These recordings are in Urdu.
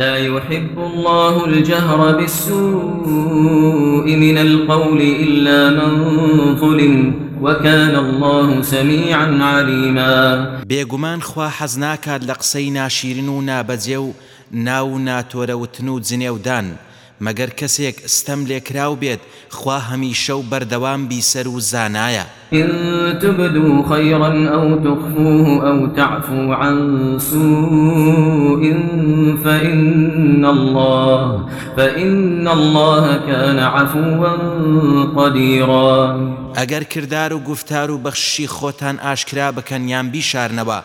لا يحب الله الجهر بالسوء من القول إلا من ظلم وكان الله سميعا عليما. بيغمان خوا حزناك لقسينا شيرنونا بزيو ناونا تورو تنود زنيو دان مەگەر کەسێک ستەم لێکراو بێت خوا هەمیشە و بەردەوام بیسەر و زانایە. إن تبدوا خيرا أو تخفوه أو تعفوا عن سوء فإن الله فإن الله كان عفوا قديرا. ئەگەر کردار و گفتار و بەخشی خۆتان ئاشکرا بکەن یان بیشارنەوە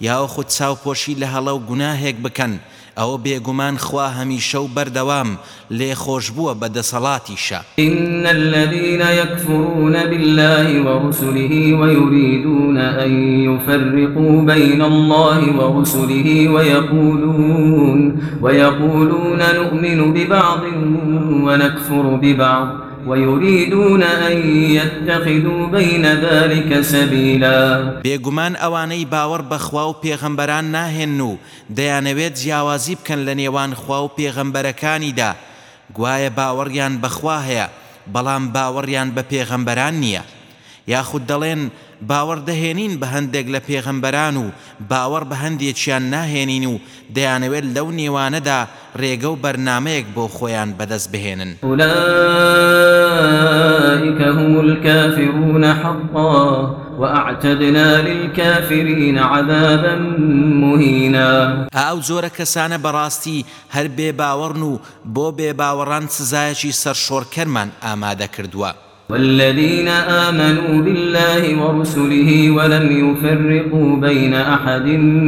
یا خود چاوپۆشی لە هەڵە و گوناهێک بکەن ئەوە بێگومان خوا هەمیشە و بەردەوام، لێ خۆش بووە بە دەسەڵاتیشە. إن الذين يكفرون بالله ورسله ويريدون أن يفرقوا بين الله ورسله ويقولون ويقولون نؤمن ببعض ونكفر ببعض. ويريدون أن يتخذوا بين ذلك سبيلا. بيغمان اواني باور بخواو پیغمبران ناهنو ديانويت و دەیانەوێت جیاوازی بکەن لە نێوان خوا و پێغەمبەرەکانیدا. گوایە باوەڕیان بەخوا هەیە، بەڵام باوەڕیان بە پێغەمبەران یاخود دەڵێن باوەڕ دەهێنین بە هەندێک لە پێغەمبەران و باوەڕ بە هەندێکیان ناهێنین و دەیانەوێت لەو نێوانەدا ڕێگە و بەرنمەیەک بۆ خۆیان بەدەست بهێنن. أولئك هم الكافرون حقا وأعتدنا للكافرين عذابا مهينا. ئاو زۆرە کەسانە بەڕاستی هەر بێ باوەڕن و بۆ بێ باوەڕان سزایەکی سەرشۆڕکەرمان ئامادە کردووە. والذين آمنوا بالله ورسله ولم يفرقوا بين أحد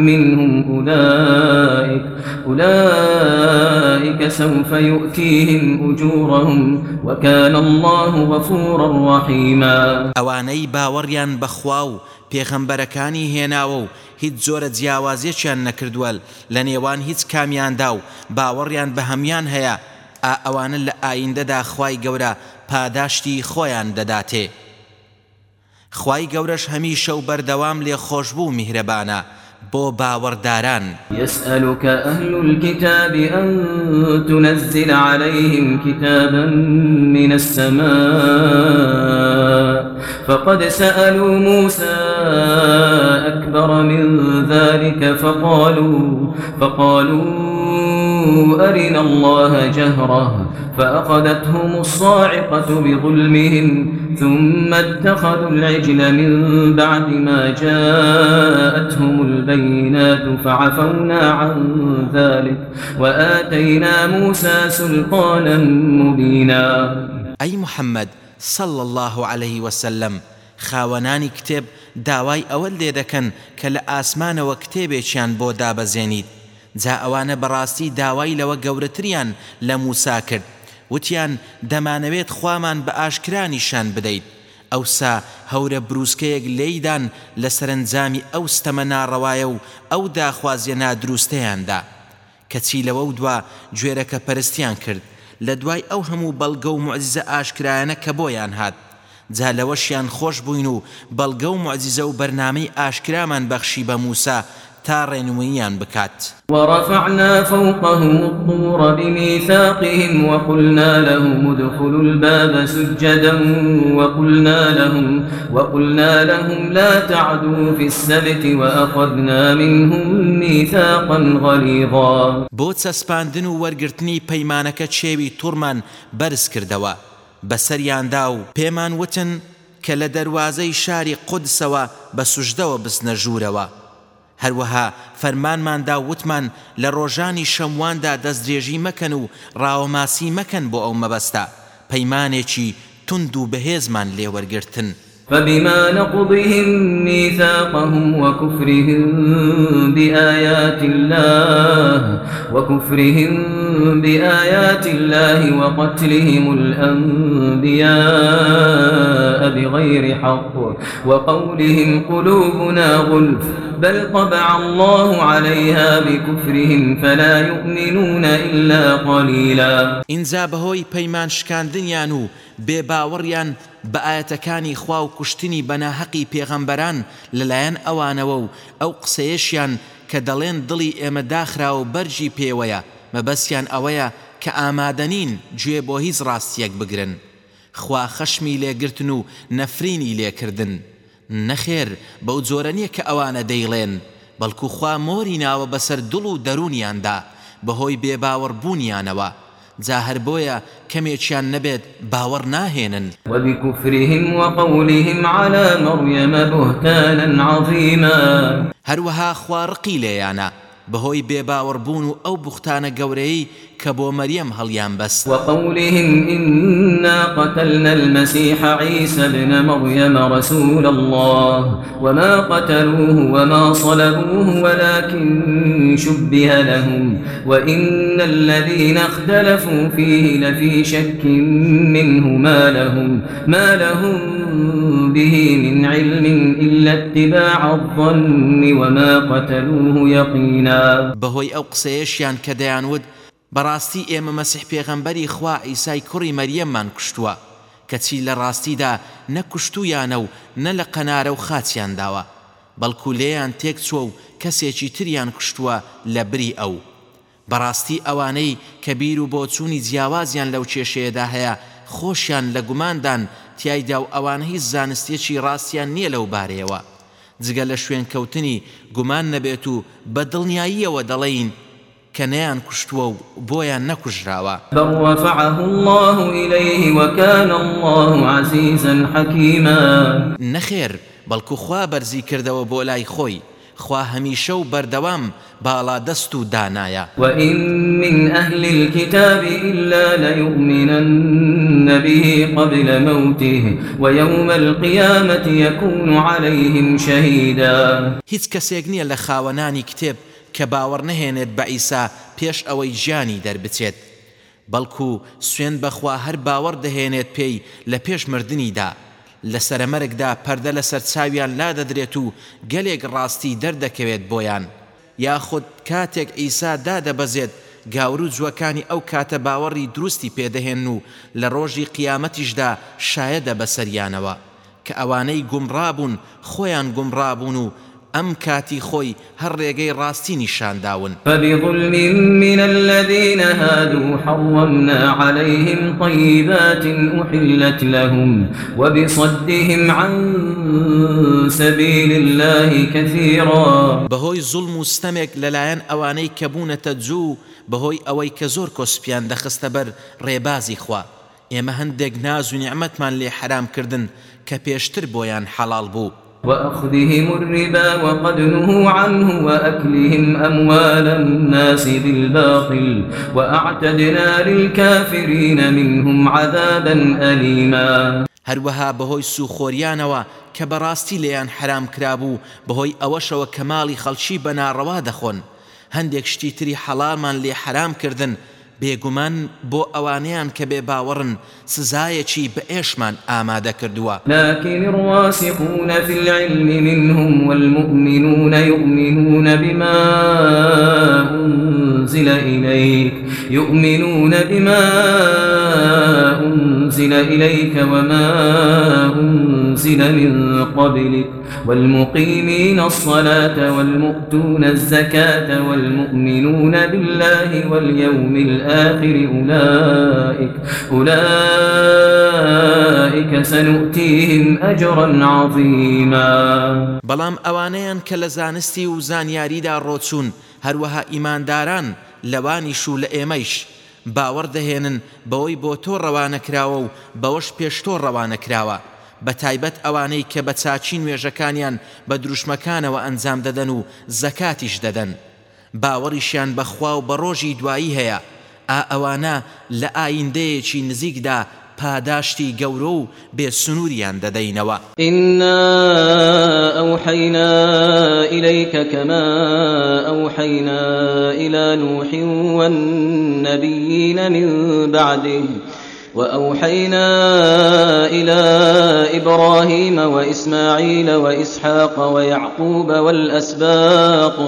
منهم أولئك أولئك سوف يؤتيهم أجورهم وكان الله غفورا رحيما ئەوانەی باوەڕیان بەخوا و پێخەمبەرەکانی هێناوە و هیچ زۆرە جیاوازیەکیان نەکردووە لە نێوان هیچ کامیاندا و باوەڕیان بە هەمان هەیە ئەوانە لە ئایندەدا خی گەورە پاداشتی خۆیان دەداتێ. خی گەورەش هەمیشە و بەردەوام لێ خۆشببوو میهرەبانە بۆ باوەڕداران. يسألك أهل الكتاب أن تنزل عليهم كتابا من السماء. فقد سألوا موسى أكبر من ذلك فقالوا فقالوا أرنا الله جهرة فأخذتهم الصاعقة بظلمهم ثم اتخذوا العجل من بعد ما جاءتهم البينات فعفونا عن ذلك وآتينا موسى سلطانا مبينا. أي محمد صلى الله عليه وسلم خاوەنانی کتێب داوای ئەوە لێ دەکەن کە لە ئاسمانەوە کتێبێکیان بۆ دابەزێنیت جا ئەوانە بەڕاستی داوای لەوە گەورەتریان لە موسا کرد. وتیان دەمانەوێت خوامان بە ئاشکرانیشان بدەیت. ئەوسا هەورە بروسکەیەک لێیدان لە سەرنجامی ئەو ستەمە ناڕەوایە و ئەو داخوازیە نادروستەیاندا. کەچی لەوە و دوا گوێرەکە پەرستیان کرد. لە دوای ئەو هەموو بەڵگە و معزیزە ئاشکرایەنە کە بۆیان هات. جا لەوەشیان خۆش بووین و بەڵگە و معزیزە و بەرنامەی ئاشکرامان بەخشی بە موسا تا ڕێنمویان بکات. ورفعنا فوقهم الطور بميثاقهم وقلنا لهم ادخلوا الباب سجدا وقلنا لهم وقلنا لهم لا تعدوا في السبت وأخذنا منهم ميثاقا غليظا. بۆ چەسپاندن و وەرگرتنی پەیمانەکە چێوی توورمان بەرز کردەوە. بەسەریاندا و پێمان وتن کە لە دەواازەی شاری قودسەوە بە سوژدەوە ژوورەوە. هەروەها فەرمانماندا وتمان لە ڕۆژانی شەمواندا دەستدرێژی مەکەن و ڕاوەماسی مەکەن بۆ ئەو مەبەستا پەیمانێکی تند و بەهێزمان لێوەرگرتن فبما نقضهم ميثاقهم وكفرهم بآيات الله، وكفرهم بآيات الله وقتلهم الأنبياء بغير حق، وقولهم قلوبنا غلف، بل طبع الله عليها بكفرهم فلا يؤمنون إلا قليلا. ئینجا بەهۆی پەیمان شکاندنیان و بێباوەڕیان بە ئاەتەکانی خوا و کوشتنی بەناهەقی پێغەمبەران لەلایەن ئەوانەوە و ئەو قسەیەشیان کە دەڵێن دڵی ئێمە داخرا و بەرجی پێوەیە، مەبەستیان ئەوەیە کە ئامادەنین گوێ بۆ هیچ ڕاستیەک بگرن. خوا خەشمی لێگرتن و نەفرینی لێکردن. نەخێر، بەو جۆرە نییە کە ئەوانە دەیڵێن، بەڵکو خوا مۆری ناوە بەسەر دڵ و دەرونیاندا، بەهۆی بێباوەڕبوونیانەوە. جا هەر بۆیە کەمێکیان نەبێت باوەڕ ناهێنن. وبكفرهم وقولهم على مريم بهتانا عظيما. هەروەها خوارقی لێیانە بەهۆی بێباوەڕبوون و ئەو بوختانە گەورەی کە بۆ مەریەم هەڵیان بەست وقولهم إنا قتلنا المسيح عيسى ابن مريم رسول الله وما قتلوه وما صلبوه ولكن شبه لهم وإن الذين اختلفوا فيه لفي شك منه ما لهم ما لهم به من علم إلا اتباع الظن وما قتلوه يقينا. بەهۆی ئەو قسەیەشیان کە دەیانود بەڕاستی ئێمە مەسیح پێغەمبەری خوا ئیسای کوڕی مەریەممان کوشتووە، کەچی لە ڕاستیدا نەکوشتویانە و نە لە قەنارە و خاچیان داوە، بەڵکو لێیان تێک چوە و کەسێکی تریان کوشتووە لە بری ئەو. بەڕاستی ئەوانەی کە بیر و بۆ چوونی جیاوازیان لەو کێشەیەدا هەیە، خۆشیان لە گوماندان تایدا و ئەوانە هیچ زانستێکی ڕاستیان نییە لەو بارەیەوە. جگە لە شوێن کەوتنی گومان نەبێت و بە دڵنیاییەوە دەڵێین کوشتووە و بۆیان نەکوژراوە بل رفعه الله إليه وكان الله عزيزا حكيما. نەخێر بەڵکو خوا بەرزی کردەوە بۆ لای خۆی خوا هەمیشە و بەردەوام باڵا دەست و دانایە وإن من أهل الكتاب إلا ليؤمنن به قبل موته ويوم القيامة يكون عليهم شهيدا. هیچ کەسێک نییە لە خاوەنانی کتێب کە باوەڕ نەهێنێت بە ئیسا پێش ئەوەی ژیانی دەربچێت. بەڵکو سوێن بەخوا هەر باوەڕ دەهێنێت پێی لە پێش مردنیدا لە سەرەمەرگدا پەردە لە سەر چاویان و گەلێک ڕاستی دەردەکەوێت بۆیان. یاخود کاتێک ئیسا دادەبەزێت، گاور و جوەکانی ئەو کاتە باوەڕی دروستی پێدەهێن و لە ڕۆژی قیامەتیشدا شایەدە بەسەریانەوە کە ئەوانەی گومڕابوون خۆیان گومڕابوون و ئەم کاتی خۆی هەر ڕێگەی ڕاستی نیشانداون. فبظلم من الذين هادوا حرمنا عليهم طيبات أحلت لهم وبصدهم عن سبيل الله كثيرا. بەهۆی زوڵم و ستەمێک لەلایەن ئەوانەی کە بوونەتە جوو بەهۆی ئەوەی کە زۆر کۆسپیان دەخستە بەر ڕێبازی خوا. ئێمە هەندێک ناز و نیعممەتمان لێ حرام کردن کە پێشتر بۆیان حەڵال بوو. وأخذهم الربا وقد نهوا عنه وأكلهم أموال الناس بالباطل وأعتدنا للكافرين منهم عذابا أليما. هەروەها بەهۆی سوخۆریانەوە کە بەڕاستی لێیان حرام کرابوو بەهۆی ئەوەشەوە کەماڵی خەڵکی بەناڕەوا دەخۆن. هەندێک شتی تری حەڵالمان لێ حرام کردن بێگومان بۆ ئەوانیان کە بێ باوەڕن سزایەکی بە ئێشمان ئامادە کردووە. لكن الراسخون في العلم منهم والمؤمنون يؤمنون بما أنزل إليك. يؤمنون بما أنزل أنزل إليك وما أنزل من قبلك والمقيمين الصلاة والمؤتون الزكاة والمؤمنون بالله واليوم الآخر أولئك أولئك سنؤتيهم أجرا عظيما بەڵام ئەوانەیان کە لە زانستی و زانیاریدا ڕۆچوون، هەروەها ئیمانداران لەوانیش و باور ئێمەیش دەهێنن، بەوەی بۆ تۆ ڕەوانەکراوە و بەوەش پێشتۆ ڕەوانەکراوە بە تایبەت ئەوانەی کە بە چاچین وێژەکانیان بە دروشمەکانەوە ئەنجام دەدەن و زەکاتیش دەدەن. باوەڕیشیان بەخوا و بە ڕۆژی دوایی هەیە. ئا ئەوانە لە ئایندەیەکی نزیکدا پاداشتی گەورە و بێ سنووریان دەدەینەوە. إنا أوحينا إليك كما أوحينا إلى نوح والنبيين من بعده، وأوحينا إلى إبراهيم وإسماعيل وإسحاق ويعقوب والأسباط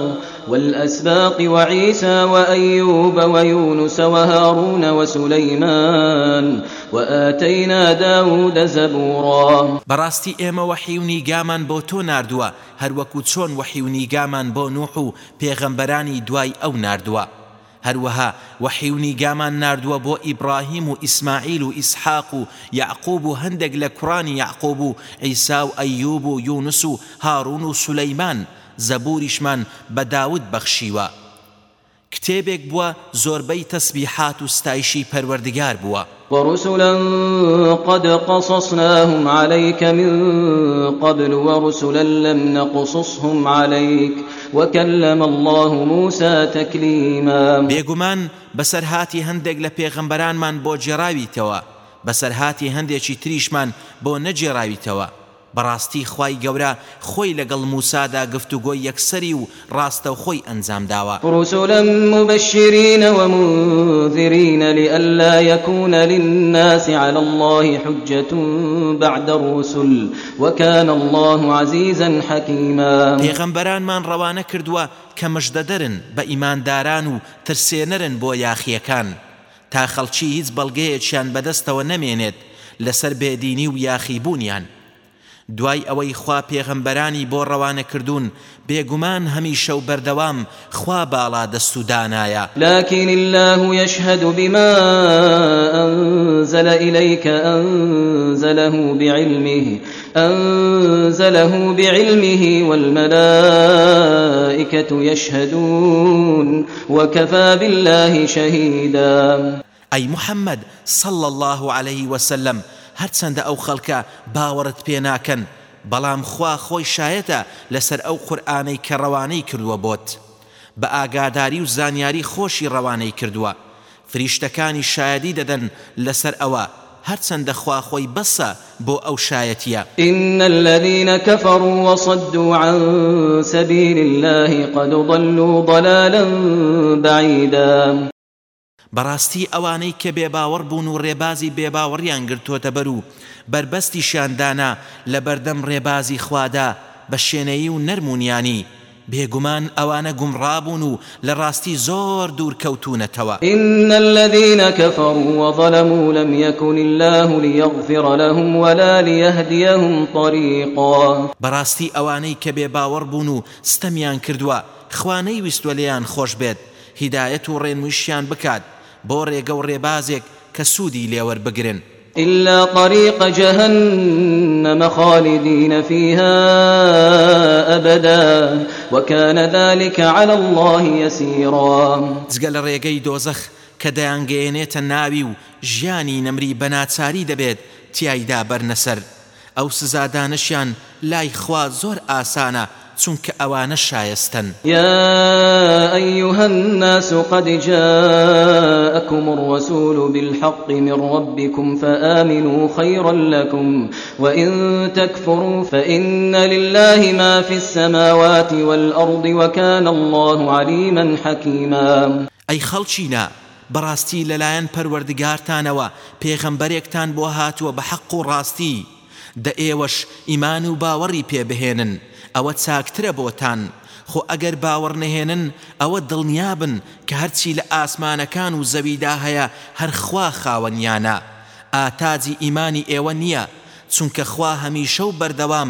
والأسباط وعيسى وأيوب ويونس وهارون وسليمان وآتينا داود زبورا. بەڕاستی ئێمە وەحیونی گامان بۆ تۆ نردووە هەروەکو چۆن وەحیونی گامان بۆ نوح و پێغەمبەرانی دوای ئەو نردووە هەروەها وەحیونی گامان نردووە بۆ ئیبراهیم و ئیسماعیل و ئیسحاق و یعقوب و هەندێک لە کوڕانی یعقوب و و و و و زەبوریشمان بە داود بەخشیوە. کتێبێک بووە زۆربەی تەسبیحات و ستایشی پەروەردگار بووە. ورسلا قد قصصناهم عليك من قبل ورسلا لم نقصصهم عليك وكلم الله موسى تكليما. بێگومان بەسەرهاتی هەندێک لە پێغەمبەرانمان بۆ جێراویتەوە بەسەرهاتی هەندێکی تریشمان بۆ نەجێراویتەوە. بەڕاستی خی گەورە خۆی لەگەڵ موسادا گفتوگۆی یەکسەری و ڕاستە خۆی ئەنجام داوە. رسلا مبشرين ومنذرين لئلا يكون للناس على الله حجة بعد الرسل وكان الله عزيزا حكيما پێغەمبەرانمان ڕەوانە کردووە کە مژدەدەرن بە ئیمانداران و ترسێنەرن بۆ یاخیەکان. تا خەڵکی هیچ بەڵگەیەکیان بەدەستەوە نەمێنێت لەسەر بێدینی و یاخیبوونیان. دوای ئەوەی خوا پێغەمبەرانی بۆ ڕەوانە کردوون بێگومان هەمیشە و بەردەوام خوا باڵا دەست و دانایە. لكن الله يشهد بما أنزل إليك أنزله بعلمه أنزله بعلمه والملائكة يشهدون وكفى بالله شهيدا. أي محمد صلى الله عليه وسلم هەرچەندە ئەو خەڵکە باوەڕت پێ ناکەن، بەڵام خوا خۆی شایەتە لەسەر ئەو قورآانەی کە ڕەوانەی کردووە بۆت. بە ئاگاداری و زانیاری خۆشی ڕەوانەی کردووە. فریشتەکانی شایدی دەدەن لەسەر ئەوە. هەرچەندە خوا خۆی بەسە بۆ ئەو شایەتیە. إن الذين كفروا وصدوا عن سبيل الله قد ضلوا ضلالا بعيدا. بەڕاستی ئەوانەی کە بێباوەڕ بوون و ڕێبازی بێباوەڕیان گرتوۆتە بەر و بربەستی شاندانا لە بەردەم ڕێبازی خوادا بە شوێنەی و نەرمونیانی. بێگومان ئەوانە گومڕابوون و لە ڕاستی زۆر دوور کەوتونەتەوە إن الذين كفروا وظلموا لم يكن الله ليغفر لهم ولا ليهديهم طريقا. بەڕاستی ئەوانەی کە بێ باوەڕ بوون و ستەمیان کردووە خوانەی ویستوە لێیان خۆش بێت هیدایەت و ڕێنمویشیان بکات. بۆ ڕێگە و ڕێبازێک کە سوودی لێوەربگرن إلا طريق جهنم خالدين فيها أبدا وكان ذلك على الله يسيرا. جگە لە ڕێگەی دۆزەخ کە دەیانگەێنێتە ناوی و ژیانی نەمری بەناچاری دەبێت تیایدا بەرنەسەر. ئەو سزادانشیان لای خوا زۆر چونکە ئەوانە شایستن يا أيها الناس قد جاءكم الرسول بالحق من ربكم فآمنوا خيرا لكم وإن تكفروا فإن لله ما في السماوات والأرض وكان الله عليما حكيما. ئەی خەڵچینە بەڕاستی لەلایەن پەروەردگارتانەوە پێغەمبەرێکتان بۆ هاتووە بە حەق و ڕاستی دە ئێوەش ئیمان و باوەڕی پێبهێنن ئەوە چاکترە بۆتان. خۆ ئەگەر باوەڕ نەهێنن، ئەوە دڵنیابن کە هەرچی لە ئاسمانەکان و زەویدا هەیە هەرخوا خاوەنیانە ئاتاجی ئیمانی ئێوە نییە، چونکە خوا هەمیشە و بەردەوام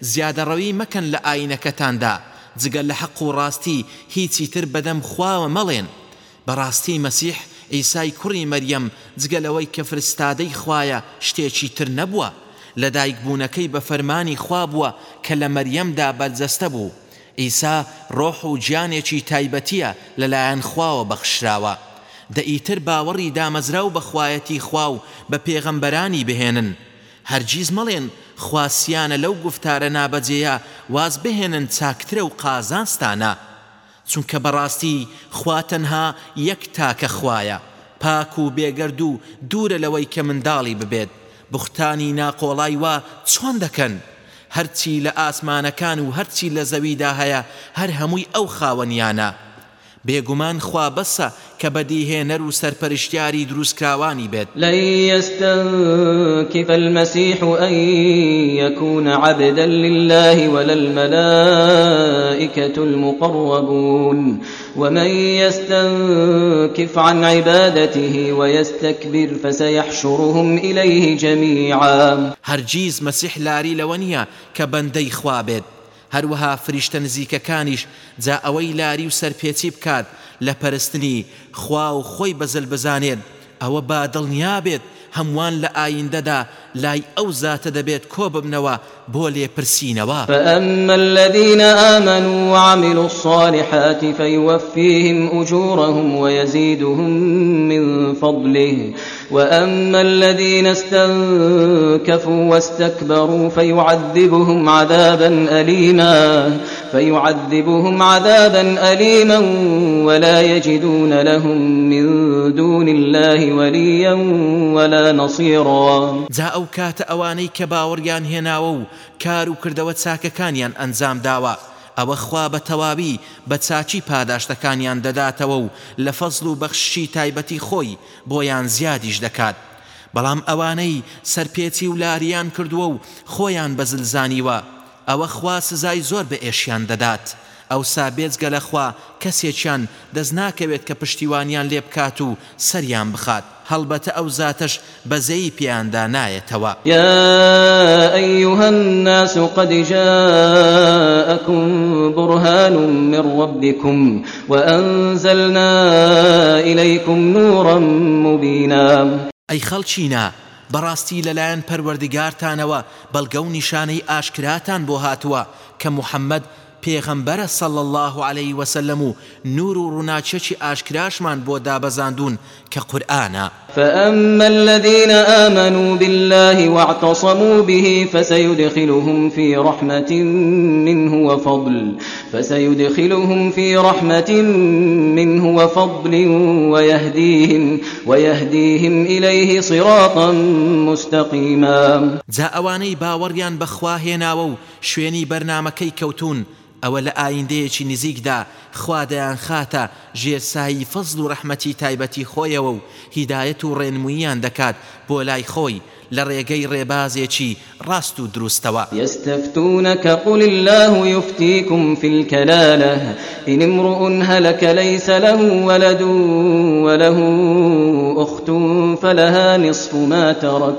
زیادە ڕەوی مەکەن لە ئاینەکەتاندا. جگەل لە حەق و ڕاستی هیچی تر بەدەم خواوە مەڵێن. بەڕاستی مەسیح ئیسای کوڕی مەریەم جگەلەوەی کە فرستادەی خوایە شتێکی تر نەبووە. لە دایکبوونەکەی بە فەرمانی خوا بووە کە لە مەریەمدا بەرجەستە بوو. ئیسا ڕۆح و گیانێکی تایبەتیە لەلایەن خواوە بەخشراوە. دەئیتر باوەڕی دامەزرا و بەخوایەتی خوا و بە پێغەمبەرانی بهێنن. هەرگیز مەڵێن خواسیانە لەو گفتارە نابەجێە واز بهێنن چاکترە و قازانستانە. چونکە بەڕاستی خواتەنها یەک تاکە خوایە، پاک و بێگەرد و دوورە لەوەی کە منداڵی ببێت. بختانی ناقۆڵای وا چۆن دەکەن؟ هەرچی لە ئاسمانەکان و هەرچی لە زەویدا هەیە، هەر هەمووی ئەو خاوەنیانە. بێگومان خوا بەسە کە بەدیهێنەر و سەرپەرشتیاری دروستکراوانی بێت. لن يستنكف المسيح أن يكون عبدا لله ولا الملائكة المقربون. ومن يستنكف عن عبادته ويستكبر فسيحشرهم إليه جميعا. هەرگیز مەسیح لاری لەوە نییە کە بەندەی خوا بێت. هەروەها فریشتە نزیکەکانیش جا ئەوەی لاری و سەرپێچی بکات لە پەرستنی خوا و خۆی بەزل بزانێت. ئەوە با دڵنیا بێت هەمووان لە ئایندەدا لای ئەو زاتە دەبێت کۆ ببنەوە بۆ لێپرسینەوە. فأما الذين آمنوا وعملوا الصالحات فيوفيهم أجورهم ويزيدهم من فضله وأما الذين استنكفوا واستكبروا فيعذبهم عذابا أليما فيعذبهم عذابا أليما ولا يجدون لهم من دون الله وليا ولا نصيرا جا ئەو کاتە ئەوانەی کە باوەڕیان هێناوە و کار و کردەوە چاکەکانیان ئەنجام داوە. ئەوە خوا بە تەواوی بە چاچی پاداشتەکانیان دەداتەوە و لە فەزل و بەخشی تایبەتی خۆی بۆیان زیادیش دەکات. بەڵام ئەوانەی سەرپێچی و لاریان کردووە و خۆیان بەزلزانیوە ئەوە خوا سزای زۆر بە ئێشیان دەدات. ئەو سابێزگە لەخوا کەسێکیان دەست ناکەوێت کە پشتیوانیان لێ بکات و سەریان بخات. هەڵبەتە ئەو زاتش بەزەی پیاندا نایەتەوە. يا أيها الناس قد جاءكم برهان من ربكم وأنزلنا إليكم نورا مبينا. ئەی خەڵچینە بەڕاستی لەلایەن پەروەردگارتانەوە بەڵگە و نیشانەی ئاشکراتان بۆ هاتووە کە محەممەد پێغەمبەرە صلى الله عليه وسلم و نور و ڕووناچەکی ئاشکراشمان بۆ دابەزاندون کە قورآانە فأما الذين آمنوا بالله واعتصموا به فسيدخلهم في رحمة منه وفضل فسيدخلهم في رحمة منه وفضل ويهديهم ويهديهم إليه صراطا مستقيما. باوەڕیان بەخوا هێناوە و شوێنی بەرنمەکەی کەوتون ئەوە لە ئایندەیەکی نزیکدا خوادایان خاتە ژێرسایی فەزل و ڕەحمەتی تایبەتی خۆیەوە و هیدایەت و ڕێنمویان دەکات بۆ لای خۆی لە ڕێگەی ڕێبازێکی ڕاست و دروستەوە. يستفتونك قل الله يفتيكم في الكلالة إن امرؤ هلك ليس له ولد وله أخت فلها نصف ما ترك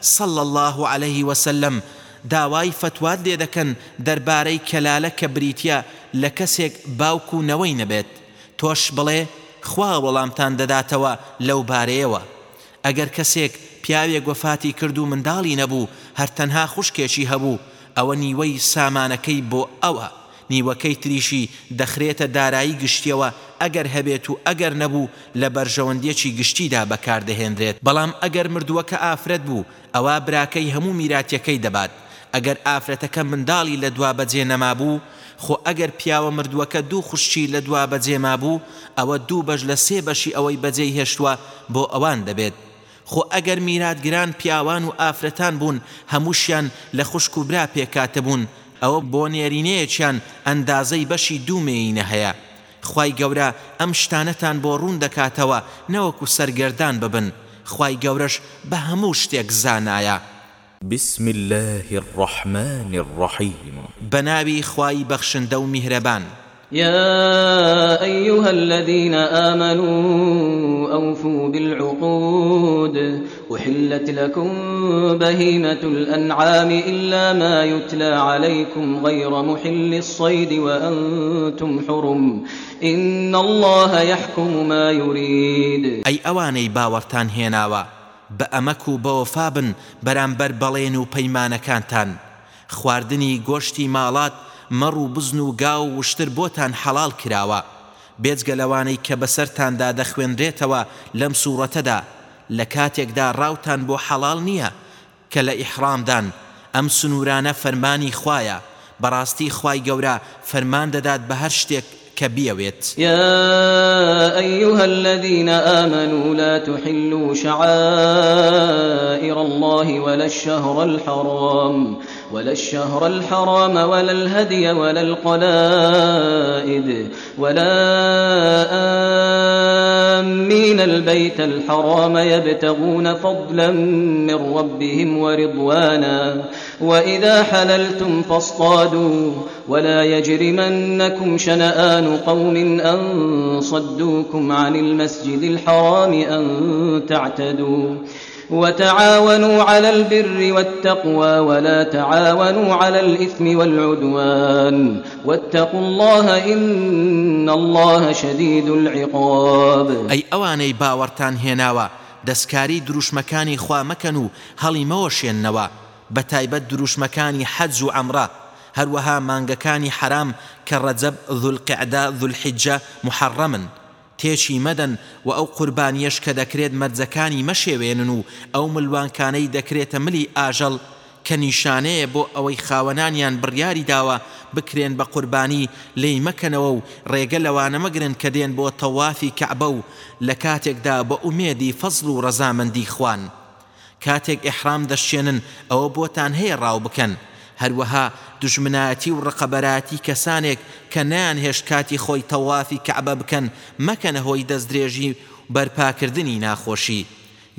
صل الله عليه وسلم داوای فتوات لێ دەکەن دەربارەی کەلالە کە بریتە لە کەسێک باوکو و نەوەی نەبێت تۆش بڵێ خوا وەڵامتان دەداتەوە لەو بارەیەوە ئەگەر کەسێک پیاوێک وەفاتی کرد و منداڵی نەبوو هەرتەنها خوشکێکی هەبوو ئەوە نیوەی سامانەکەی بۆ ئەوە نیوەکەی تریشی دەخرێتە دارایی گشتیەوە، ئەگەر هەبێت و ئەگەر نەبوو، لە بەرژەوەندێکی گشتیدا بەکاردەهێنرێت. بەڵام ئەگەر مردووەکە ئافرەت بوو، ئەوە براکەی هەموو میراتیەکەی دەبات. ئەگەر ئافرەتەکە منداڵی لە دوا بەجێ نەمابوو، خۆ ئەگەر پیاوە مردووەکە دوو خوشتی لە دوا بەجێما بوو ئەوە دوو بەش لە سێ بەشی ئەوەی بەجێی هێشتووە بۆ ئەوان دەبێت. خۆ ئەگەر میراتگران پیاوان و ئافرەتان بوون، هەمووشیان لە خوشک و برا پێکاتە بوون ئەوە بۆ نێرینەیەکیان ئەندازەی بەشی دوومێینە هەیە. خی گەورە ئەم شتانەتان بۆ ڕوون دەکاتەوە نەوەکو سەرگەردان ببن. خی گەورەش بە هەموو شتێک زانایە. بسم الله الرحمن الرحيم بنابي خواي بخشن دو مهربان يا أيها الذين آمنوا أوفوا بالعقود أحلت لكم بهيمة الأنعام إلا ما يتلى عليكم غير محل الصيد وأنتم حرم إن الله يحكم ما يريد ئەی ئەوانەی باوەڕتان هێناوە بە ئەمەک و بەوەفا بن بەرامبەر بەڵێن و پەیمانەکانتان خواردنی گۆشتی ماڵات مەڕ و بزن و گاو و وشتر بۆتان حەڵال کراوە. بێجگە لەوانەی کە بەسەرتاندا دەخوێنرێتەوە لەم سوورەتەدا، لە کاتێکدا ڕاوتان بۆ حەڵال نییە کە لە ئیحرامدان. ئەم سنوورانە فەرمانی خوایە. بەڕاستی خوای گەورە فەرمان دەدات بە هەر شتێک كبيويت يا أيها الذين آمنوا لا تحلوا شعائر الله ولا الشهر الحرام. ولا الشهر الحرام ولا الهدي ولا القلائد ولا آمين البيت الحرام يبتغون فضلا من ربهم ورضوانا وإذا حللتم فاصطادوا ولا يجرمنكم شنآن قوم أن صدوكم عن المسجد الحرام أن تعتدوا وتعاونوا على البر والتقوى ولا تعاونوا على الإثم والعدوان. واتقوا الله إن الله شديد العقاب. أي أواني باورتان هناوا دەستکاری دروشمەکانی خوا مەکەن و هەڵی مەوەشێننەوە بە تایبەت دروشمەکانی حەج و ئەمرا هەروەها مانگەکانی حرام کە ڕەجەب ذولقعدا ذولحیجە محەڕەمن تێشی مەدەن و ئەو قوربانیەش کە دەکرێت مەرجەکانی مەشێوێنن و ئەو ملوانکانەی دەکرێتە ملی ئاژەڵ کە نیشانەیە بۆ ئەوەی خاوەنانیان بڕیاری داوە بکرێن بە قوربانی لی مەکەنەوە و ڕێگە لەوانە مەگرن کە دێن بۆ تەوافی کەعبە و لە کاتێکدا بە ئومێدی فەزل و ڕەزامەندی خوان. کاتێک ئحرام دەشێنن، ئەوە بۆتان هەیە ڕاو بکەن. هەروەها دژمناتی و ڕقەبەراتی کەسانێک کە نیان هێش کاتی خۆی تەوافی کەعبە بکەن، مەکەنە هۆی دەستدرێژی بەرپاکردنی ناخۆشی.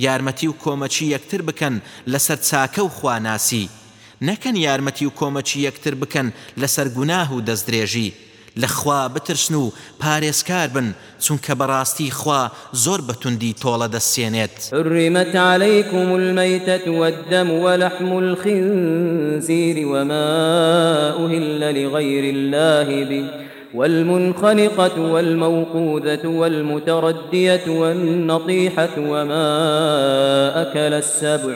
یارمەتی و کۆمەچی یەکتر بکەن لەسەر چاکە و خواناسی. نەکەن یارمەتی و کۆمەچی یەکتر بکەن لەسەر گوناه و دەستدرێژی. لەخوا بترسن و پارێزکار بن، چونکە بەڕاستی خوا زۆر بەتوندی تۆڵە دەستێنێت. حرمت عليكم الميتة والدم ولحم الخنزير وما أهل لغير الله به، والمنخنقة والموقوذة والمتردية والنطيحة وما أكل السبع.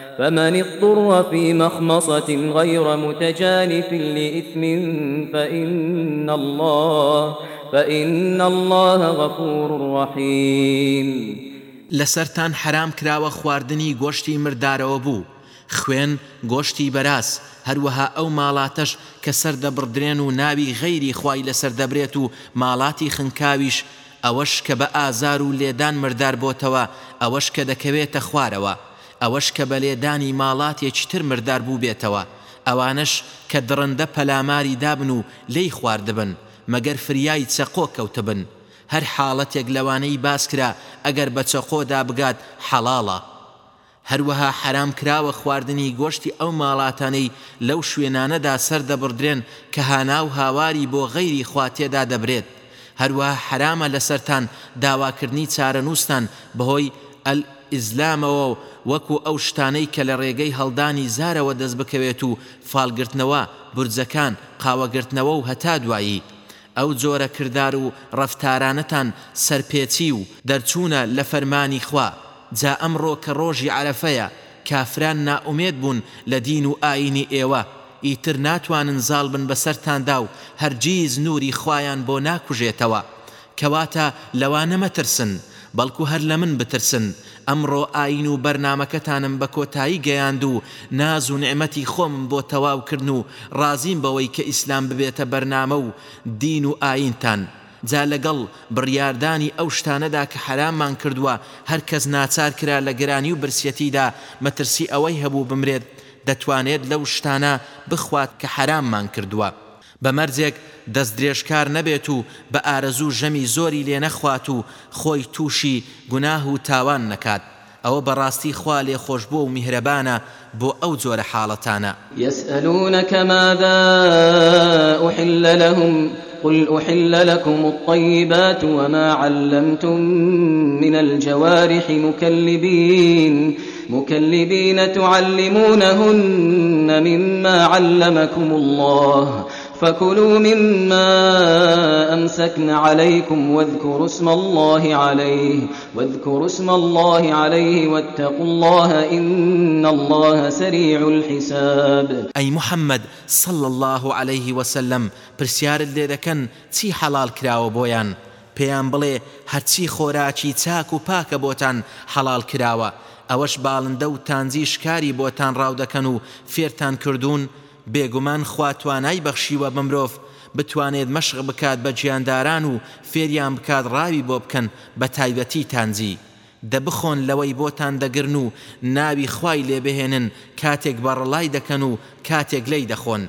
فمن اضطر في مخمصة غير متجانف لإثم فإن الله فإن الله غفور رحيم. لسرتان حرام کراوە خواردنی گۆشتی مردارەوە بوو. خوێن، گۆشتی بەراس هەروەها ئەو ماڵاتەش کە سەردەبڕدرێن و ناوی غەیری خوای لەسەر دەبرێت و ماڵاتی خنکاویش، ئەوەش کە بە ئازار و لێدان مردار بۆتەوە، ئەوەش کە دەکەوێتە خوارەوە. ئەوەش کە بە لێدانی ماڵاتێکی تر مردار بوو بێتەوە. ئەوانش کە دڕندە پەلاماری دابن و لی خواردبن مەگەر فریایی چەقۆ کەوتبن هەر حاڵەتێک لەوانەی باس کرا، ئەگەر بە چەقۆدا بگات حەڵاڵە هەروەها حرام کراوە خواردنی گۆشتی ئەو ماڵاتانەی لەو شوێنانەدا سەردەبڕدرێن کە هاناو هاواری بۆ غەیری خواتێدا دەبرێت. هەروەها حرامە لەسەران داواکردنی چارەنووسان بەهۆی ئیزلامەوە وەکو ئەو شتانەی کە لە ڕێگەی هەڵدانی زارەوە دەست بکەوێت و فالگرتنەوە برجەکان قاوەگرتنەوە و هەتا دوایی. ئەو جۆرە کردار و ڕفتارانەتان سەرپێچی و دەرچوونە لە فەرمانی خوا. جا ئەمڕۆ کە ڕۆژی عرفەیە کافران ناومێت بوون لە دین و ئاینی ئێوە. ئیتر ناتوانن زاڵ بن بەسەرتاندا و هەرگیز نوری خوایان بۆ ناکوژێتەوە. کەواتە لەوانە مەترسن. بەڵکو هەر لە من بترسن. ئەمڕۆ ئاین و بەرنمەکەتانم بە کۆتایی گەیاند و ناز و نعمەتی خۆم بۆ تەواوکردن و ڕازیم بەوەی کە ئیسلام ببێتە بەرنامە و دین و ئاینتان. جا لەگەڵ بڕیاردانی ئەو شتانەدا کە حراممان کردووە، هەر کەس ناچار کرا لە گرانی و برسیەتیدا مەترسی ئەوەی هەبوو بمرێت. دەتوانێت لەو شتانە بخوات کە حراممان کردووە. بە مەرجێک دەست درێژکار نەبێت و بە ئارەزوو ژەمی زۆری لێ نەخوات و خۆی تووشی گوناه و تاوان نەکات ئەوە بەڕاستی خوا لێ خۆشببوو و میهرەبانە بۆ ئەو جۆرە حاڵەتانە. يسألونك ماذا أحل لهم؟ قل أحل لكم الطيبات وما علمتم من الجوارح مكلبين. مكلبين تعلمونهن مما علمكم الله. فكلوا مما أمسكن عليكم واذكروا اسم الله عليه واذكروا اسم الله عليه واتقوا الله إن الله سريع الحساب أي محمد صلى الله عليه وسلم پرسیار لێ دەکەن چی حەڵال کراوە بۆیان پێیان بڵێ هەرچی خۆراکی چاک و پاکە بۆتان حەڵال کراوە ئەوەش باڵندە و تانزی شکاری بۆتان ڕاو دەکەن و فێرتان کردوون بێگومان خواتوانای بەخشیوە بمرۆڤ. بتوانێت مەشق بکات بە گیانداران و فێریان بکات ڕاوی بۆ بکەن بە تایبەتی تانزی. دەبخۆن لەوەی بۆتان دەگرن و ناوی خوای لێبهێنن، کاتێک بەڕڵای دەکەن و کاتێک لی دەخۆن.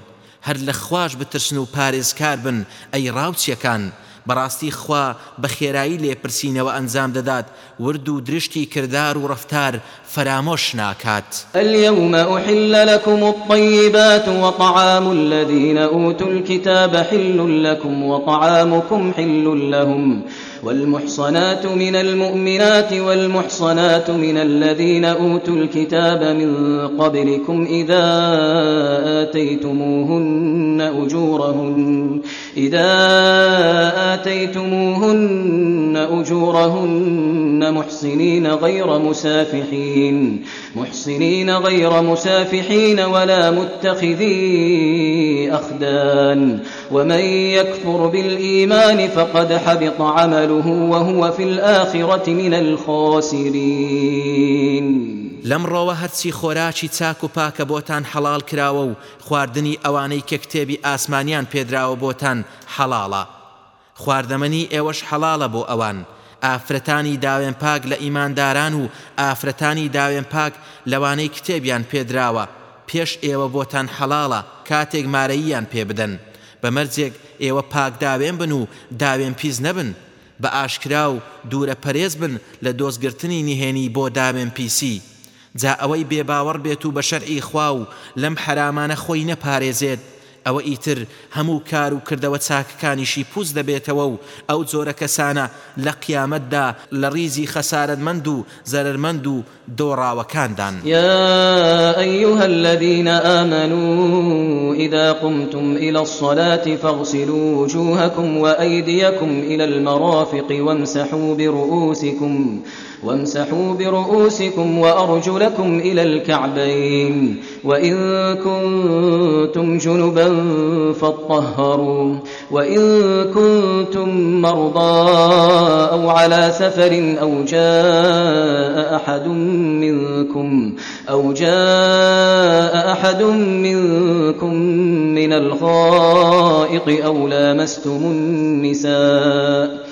هەر لە خوش بترسن و پارێزکار بن، ئەی ڕاوچیەکان. بەڕاستی خوا بە خێرایی لێپرسینەوە ئەنجام دەدات، ورد و درشتی کردار و ڕفتار فراموش ناكات اليوم أحل لكم الطيبات وطعام الذين أوتوا الكتاب حل لكم وطعامكم حل لهم. والمحصنات من المؤمنات والمحصنات من الذين أوتوا الكتاب من قبلكم إذا آتيتموهن أجورهن. إذا آتيتموهن أجورهن محصنين غير مسافحين محصنين غير مسافحين ولا متخذي أخدان. ومن يكفر بالإيمان فقد حبط عمله وهو في الآخرة من الخاسرين. لەم ڕۆوە هەرچی خۆراکی چاک و پاکە بۆتان حەڵال کراوە و خواردنی ئەوانەی کە کتێبی ئاسمانیان پێدراوە بۆتان حەڵاڵە خواردەمەنی ئێوەش حەڵاڵە بۆ ئەوان. ئافرەتانی داوێن پاک لە ئیمانداران و ئافرەتانی داوێن پاک لەوانەی کتێبیان پێدراوە. پێش ئێوە بۆتان حەڵاڵە کاتێک مارەییان پێ بدەن. بەمەرجێک ئێوە پاک داوێن بن و داوێن پیس نەبن. بە ئاشکرا و دوورە پەرێز بن لە دۆزگرتنی نهێنی بۆ داوێن پیسی. جا ئەوەی بێباوەڕ بێت و بە شەرعی خوا و لەم حرامانە خۆی نەپارێزێت. ئەوە ئیتر هەموو کار و کردەوە چاکەکانیشی پوز دەبێتەوە و ئەو جۆرە کەسانە لە قیامەتدا لە ڕیزی خەسارەتمەند و زەرمەند و دۆڕاوەکاندان. يا أيها الذين آمنوا إذا قمتم إلى الصلاة فاغسلوا وجوهكم وأيديكم إلى المرافق وامسحوا برؤوسكم وامسحوا برؤوسكم وأرجلكم إلى الكعبين وإن كنتم جنبا فاطهروا وإن كنتم مرضى أو على سفر أو جاء أحد منكم أو جاء أحد منكم من الغائط أو لامستم النساء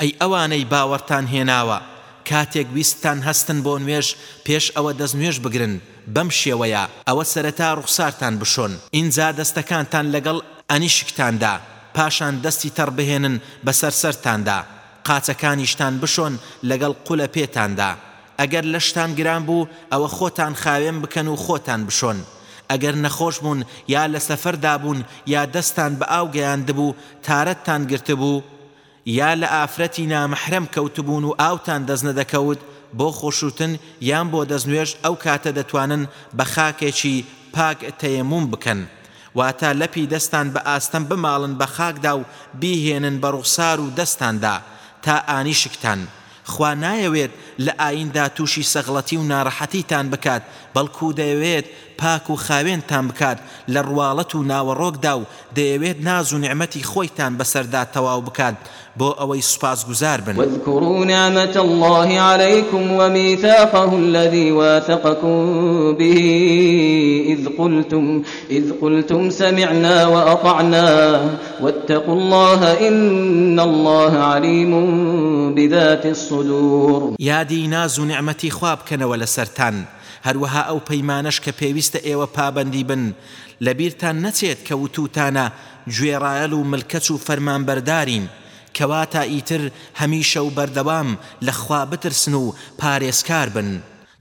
أي أواني باورتان هناوا کاتێک ویستان هەستن بۆ نوێش پێش ئەوە دەستنوێش بگرن. بەم شێوەیە ئەوە سەرەتا ڕوخسارتان بشۆن ئینجا دەستەکانتان لەگەڵ ئەنیشکتاندا پاشان دەستی تەڕ بهێنن بەسەر سەرتاندا قاچەکانیشتان بشۆن لەگەڵ قولە پێتاندا ئەگەر لە گران بوو، ئەوە خۆتان خاوێن بکەن و خۆتان بشۆن ئەگەر نەخۆش بوون، یا لە سەفەردا بوون، یا دەستان بە ئاو گەیاندبوو تارەتتان گرتبوو یا لە ئافرەتی نامەحرەم کەوتبوون و ئاوتان دەست نەدەکەوت، بۆ خۆشوتن یان بۆ دەستنوێش ئەو کاتە دەتوانن بە خاکێکی پاک تەیەموم بکەن. واتە لەپی دەستان بە ئاستەم بماڵن بە خاکدا و بیهێنن بە ڕوخسار و دەستاندا، تا ئانی شکتان. خوا نایەوێت لە ئایندا تووشی سەغڵەتی و ناڕەحەتیتان بکات، بەڵکو دەیەوێت پاک و خاوێنتان بکات. لە ڕواڵەت و ناوەڕۆکدا و دەیەوێت ناز و نعمەتی خۆیتان بەسەردا تەواو بکات. بۆ ئەوەی سوپاس گوزار بن. واذكروا نعمة الله عليكم وميثاقه الذي واثقكم به إذ قلتم, إذ قلتم سمعنا وأطعنا. واتقوا الله إن الله عليم بذات الصدور. یادی ناز و نعمەتی خواب بکەنەوە لە سەران هەروەها ئەو پەیمانش کە پێویستە ئێوە پابندی بن لەبیرتان نەچێت کە وتوتانە گوێڕایەل و ملکەچ و فەرمانبەردارین کەواتە ئیتر هەمیشە و بەردەوام لەخوا بترسن و پارێزکار بن.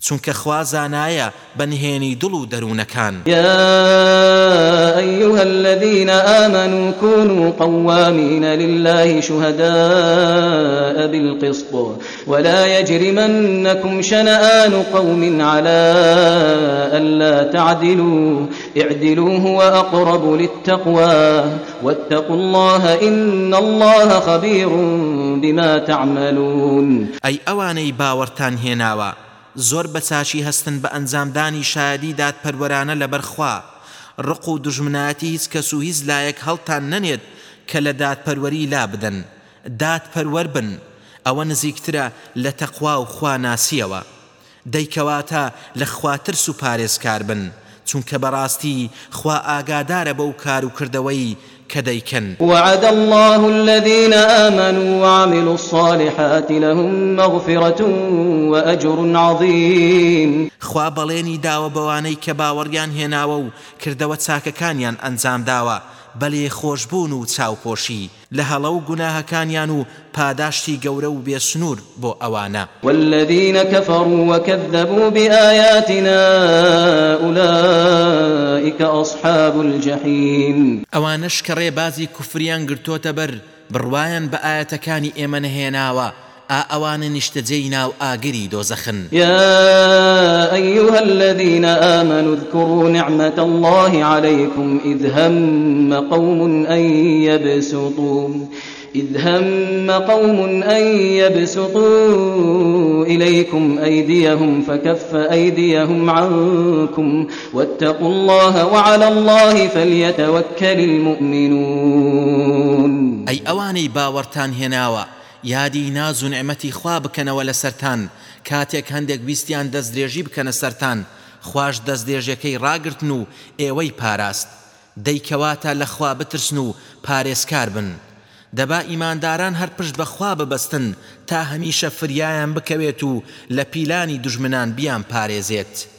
چونکە خوازانایە بەنهێنی دڵ و دەروونەکان يا أيها الذين آمنوا كونوا قوامين لله شهداء بالقسط ولا يجرمنكم شنآن قوم على ألا تعدلوا. اعدلوا هو أقرب للتقوى. واتقوا الله إن الله خبير بما تعملون. أي أواني باورتان هناوا. زۆر بەچاشی هەستن بە ئەنجامدانی شایدی داد دادپەروەرانە لەبەرخوا ڕق و دژمناتی هیچ کەس و هیچ لایەک هەڵتان نەنێت کە لە دادپەروەری لا بدەن. دادپەروەەر بن. ئەوە نزیکترە لە تەخوا و خوا ناسیەوە دەیکەواتە لە خواترس و پارێزکار بن. چونکە بەڕاستی خوا ئاگادارە بەو کار و کردەوەی كديكن. وعد الله الذين آمنوا وعملوا الصالحات لهم مغفرة وأجر عظيم. خوا بەڵێنی داوە بەوانەی کە باوەڕیان هێناوە و کردەوە چاکەکانیان ئەنجام داوە. بەلێ خۆشببوون و چاوپۆشی. لە هەڵە و گوناهەکانیان و پاداشتی گەورە و بێسنوور بۆ ئەوانە. والذين كفروا وكذبوا بآياتنا أولئك أصحاب الجحيم ئەوانش کە ڕێبازی کوفریان گرتۆتە بەر بڕواان بە ئاەتەکانی ئێمە نهێناوە ئەوانە نیشتەجێی ناو ئاگری دۆزەخن يا أيها الذين آمنوا اذكروا نعمة الله عليكم إذ هم قوم أن يبسطوا إذ هم قوم أن يبسطوا إليكم أيديهم فكف أيديهم عنكم واتقوا الله وعلى الله فليتوكل المؤمنون. أي أواني باورتان هناوە یادی ناز و نعمەتی خوا بکەنەوە لە سەران کاتێک هەندێک ویستیان دەستدرێژی بکەنە سەران خوش دەستدێژەکەی ڕاگرتن و ئێوەی پاراست. دەیکەواتە لە خوا بترسن و پارێزکار بن. دەبا ئیمانداران هەر پشت بەخوا ببەستن تا هەمیشە فریایان بکەوێت و لە پیلانی دژمنان بیان پارێزێت.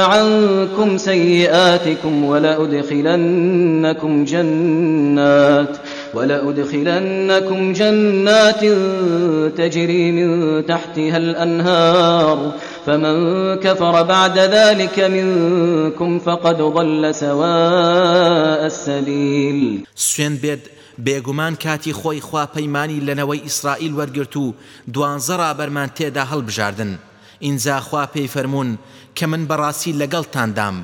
عنكم سيئاتكم ولأدخلنكم جنات ولأدخلنكم جنات تجري من تحتها الأنهار فمن كفر بعد ذلك منكم فقد ضل سواء السبيل. سوين بيد بێگومان کاتی خۆی خوا پەیمانی لەنەوەی ئیسرائیل وەرگرت و دوانزەڕا بەرمان تێدا هەڵبژاردن. ئینجا خوا پێی فەرمونون کە من بەڕاستی لەگەڵتاندام.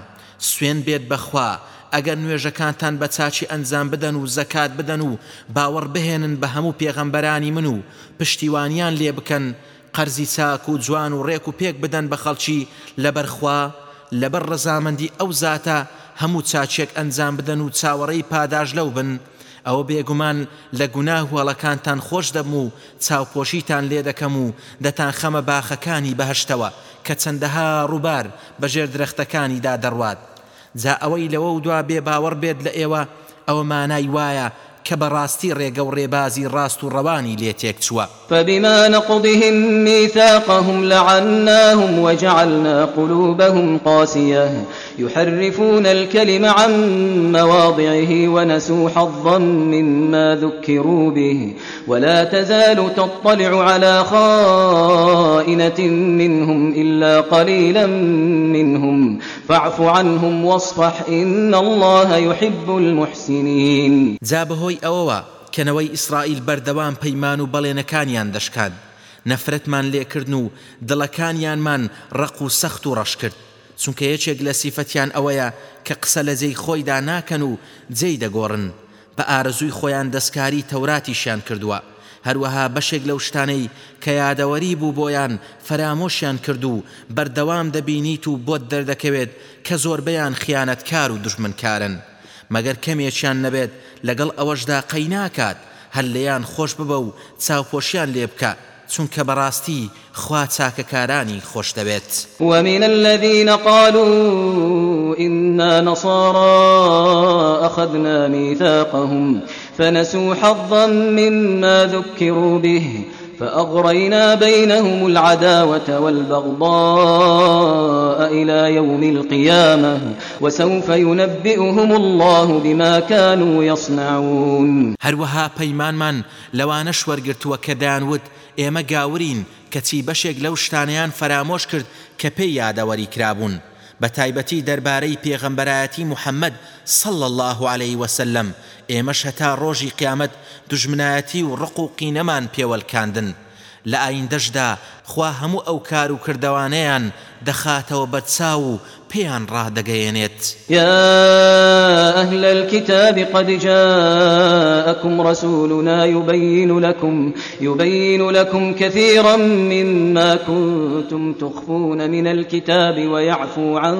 سوێن بێت بەخوا، ئەگەر نوێژەکانتان بە چاچی ئەنجام بدەن و زەکات بدەن و باوەڕ بهێنن بە هەموو پێغەمبەرانی من و پشتیوانیان لێ بکەن، قەرزی چاک و جوان و ڕێک و پێک بدەن بە خەڵکی، لەبەرخوا، لەبەر ڕزامەندی ئەو زاتە هەموو چاچێک ئەنجام بدەن و چاوەڕێی پاداش لەو بن. ئەوە بێگومان لە گوناه وڵەکانتان خۆش دەبم و چاوپۆشیتان لێ دەکەم و دەتان خەمە باخەکانی بەهشتەوە کە چەندەها ڕووبار بەژێر درەختەکانیدا دەڕوات جا ئەوەی لەوە و دوا بێ باوەڕ بێت لە ئێوە، ئەوە مانای وایە کە بەڕاستی ڕێگە و ڕێبازی ڕاست و ڕەوانی لێ تێک چووە. فبما نقضهم ميثاقهم لعناهم وجعلنا قلوبهم قاسية. يحرفون الكلم عن مواضعه ونسوا حظا مما ذكروا به ولا تزال تطلع على خائنة منهم إلا قليلا منهم فاعف عنهم واصفح إن الله يحب المحسنين زابهوي أووا کەنەوەی ئیسرائیل بەردەوام پەیمان و بەڵێنەکانیان دەشکان نەفرەتمان لێکردن و دڵەکانیانمان ڕق و سەخت و ڕەش کرد چونکە یەکێک لە سیفەتیان ئەوەیە کە قسە لە جێی خۆیدا ناکەن و جێی دەگۆڕن. بە ئارەزووی خۆیان دەستکاری تەوراتیشیان کردووە. هەروەها بەشێک لەو شتانەی کە یادەوەری بوو بۆیان فەرامۆشیان کرد و بەردەوام دەبینیت و بۆت دەردەکەوێت کە زۆربەیان خیانەتکار و دژمنکارن. مەگەر کەمێکیان نەبێت، لەگەڵ ئەوەشدا قەی ناکات هەر لەیان خۆش ببە و چاوپۆشیان لێ بکە. چونکە بەڕاستی خوا چاکەکارانی خۆش دەبێت. ومن الذين قالوا إنا نصارى أخذنا ميثاقهم فنسوا حظا مما ذكروا به فأغرينا بينهم العداوة والبغضاء إلى يوم القيامة وسوف ينبئهم الله بما كانوا يصنعون. هروها پەیمانمان من لەوانە وەرگرتووە کە دانوت ئێمە گاورین کەچی بەشێک لەو شتانیان فرامۆش کرد کە پێی یادەوەری کرابوون. بە تایبەتی دەربارەی پێغەمبەرایەتی محەممەد صل الله عليه وسلم، ئێمەش هەتا ڕۆژی قیامەت دژمنایەتی و ڕق و قینەمان پێوەلکاندن. لە ئایندەشدا خوا هەموو ئەو کار و کردوانەیان دەخاتەوە بەرچاو بيان راه دقينيت يا أهل الكتاب قد جاءكم رسولنا يبين لكم يبين لكم كثيرا مما كنتم تخفون من الكتاب ويعفو عن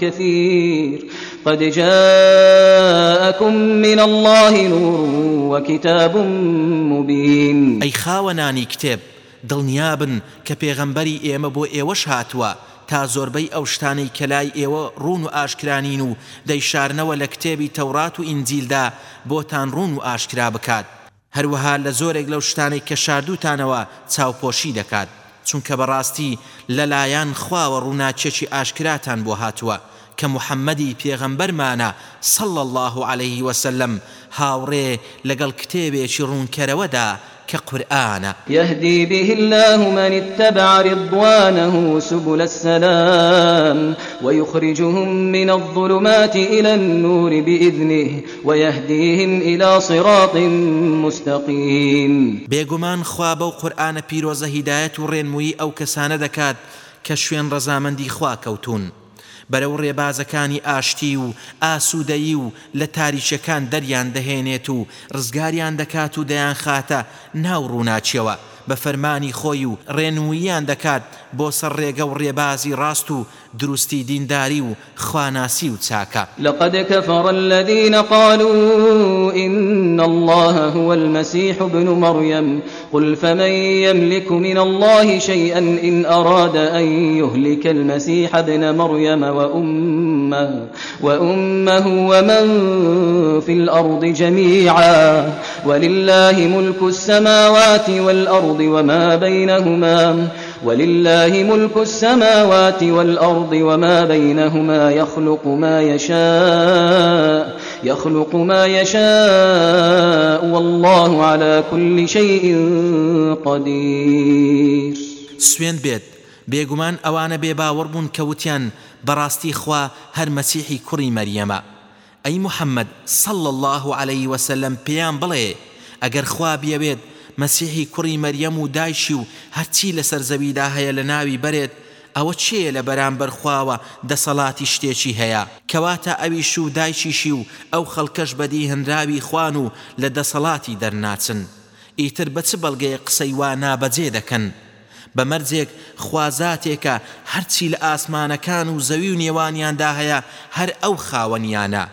كثير قد جاءكم من الله نور وكتاب مبين أي خاوناني كتاب دڵنیابن کە پێغەمبەری ئێمە بۆ ئێوەش هاتووە تا زۆربەی ئەو شتانەی کەلای ئێوە ڕون و ئاشکرانین و دەیشارنەوە لە کتێبی تەورات و ئینجیلدا بۆتان ڕون و ئاشکرا بکات. هەروەها لە زۆرێک لەو شتانەی کە شاردووتانەوە چاوپۆشی دەکات. چونکە بەڕاستی لەلایەن خواوە ڕووناچێکی ئاشکراتان بۆ هاتووە، کە محەممەدی پێغەمبەرمانە سەڵ الله عليه وسلم هاوڕێ لەگەڵ کتێبێکی ڕوونکەرەوەدا كقرآن يهدي به الله من اتبع رضوانه سبل السلام ويخرجهم من الظلمات إلى النور بإذنه ويهديهم إلى صراط مستقيم. بيغمان خواب قرآن بيروز هداية ورين أو كسانة دكات كشوين رزامندي خوا كوتون بەرەو ڕێبازەکانی ئاشتی و ئاسوودەیی و لە تاریشەکان دەریان دەهێنێت و ڕزگاریان دەکات و دەیان خاتە، ناو ڕووناچیەوە. بە فەرمانی خۆی و ڕێنووییان دەکات بۆ سەر ڕێگە و ڕێبازی ڕاست و دروستی دینداری و خواناسی و چاکە. لقد كفر الذين قالوا إن الله هو المسيح ابن مريم. قل فمن يملك من الله شيئا إن أراد أن يهلك المسيح ابن مريم وأمه, وأمه ومن في الأرض جميعا. ولله ملك السماوات والأرض وما بينهما. ولله ملك السماوات والأرض وما بينهما يخلق ما يشاء يخلق ما يشاء والله على كل شيء قدير. سوين بيت بێگومان ئەوانە بێباوەڕ بوون کەوتیان بەڕاستی خوا هەر مەسیحی کوڕی مەریەمە. ئەی محەممەد صل الله عليه وسلم پێیان بڵێ، ئەگەر خوا بیاوێت مەسیحی کوڕی مەریەم و دایشی و هەرچی لەسەر زەویدا هەیە لە ناوی بەرێت، ئەوە چێە لە بەرامبەر خواوە دەسەڵاتی شتێکی هەیە؟ کەواتە ئەویش و دایشیشی و ئەو خەڵکەش بەدی هەنراوی خوان و لە دەسەڵاتی دەرناچن. ئیتر بە چ بەڵگەیە قسەی وا نابەجێ دەکەن؟ بە مەرجێک خوازاتێکە هەرچی لە ئاسمانەکان و زەوی و نێوانیاندا هەیە، هەر ئەو خاوەنیانە.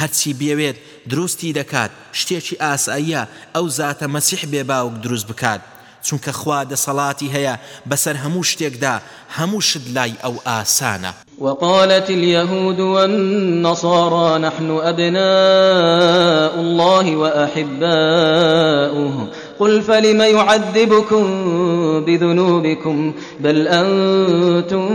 هەرچی بێوێت دروستی دەکات، شتێکی ئاساییە، ئەو زاتە مەسیح بێ باوک دروست بکات. چونکە خوا دەسەڵاتی هەیە، بەسەر هەموو شتێکدا هەموو شت لای ئەو ئاسانە. وقالت اليهود والنصارى نحن أبناء الله وأحباؤه. قل فلم يعذبكم بذنوبكم بل أنتم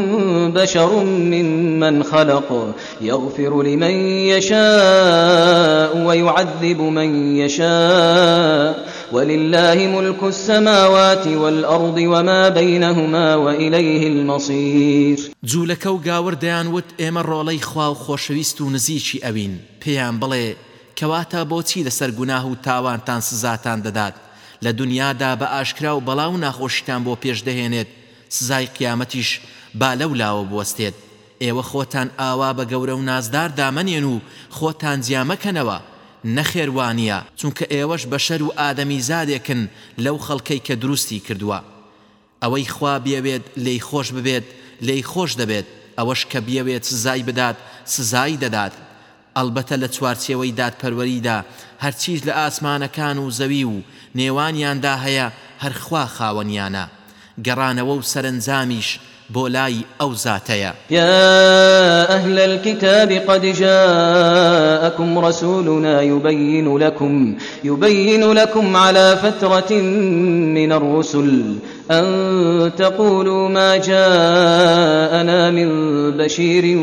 بشر ممن خلق يغفر لمن يشاء ويعذب من يشاء ولله ملك السماوات والأرض وما بينهما وإليه المصير جوولەکە و گاوردەیان وت ئێمە ڕۆڵەی خوا و خۆشەویست و نزیکی ئەوین. پێیان بڵێ، کەواتە بۆچی لەسەر گوناه و سزاتان دەدات؟ لە دنیادا بە ئاشکرا و بەڵاو ناخۆشیتان بۆ پێش دەهێنێت، سزای قیامەتیش با لەو لاوە بوەستێت. ئێوە خۆتان ئاوا بە گەورە و نازدار دامەنێن و خۆتان جیامەکەنەوە نەخێوانە چونکە ئێوەش بەشەر و ئادەمی زادێکن لەو خەڵکەی کە دروستی کردووە. ئەوەی خوا بێوێت لی خۆش ببێت لی خۆش دەبێت. ئەوەش کە بیاوێت سزای بدات، سزایی دەدات. ئەلبەتە لە چوارچێوەی دادپەروەریدا هەرچیز لە ئاسمانەکان و زەوی و نێوانیاندا هەیە هەرخوا خاوەنیانە. گەڕانەوە و سەرنجامیش بولاي أو ذاتيا يا أهل الكتاب قد جاءكم رسولنا يبين لكم يبين لكم على فترة من الرسل أن تقولوا ما جاءنا من بشير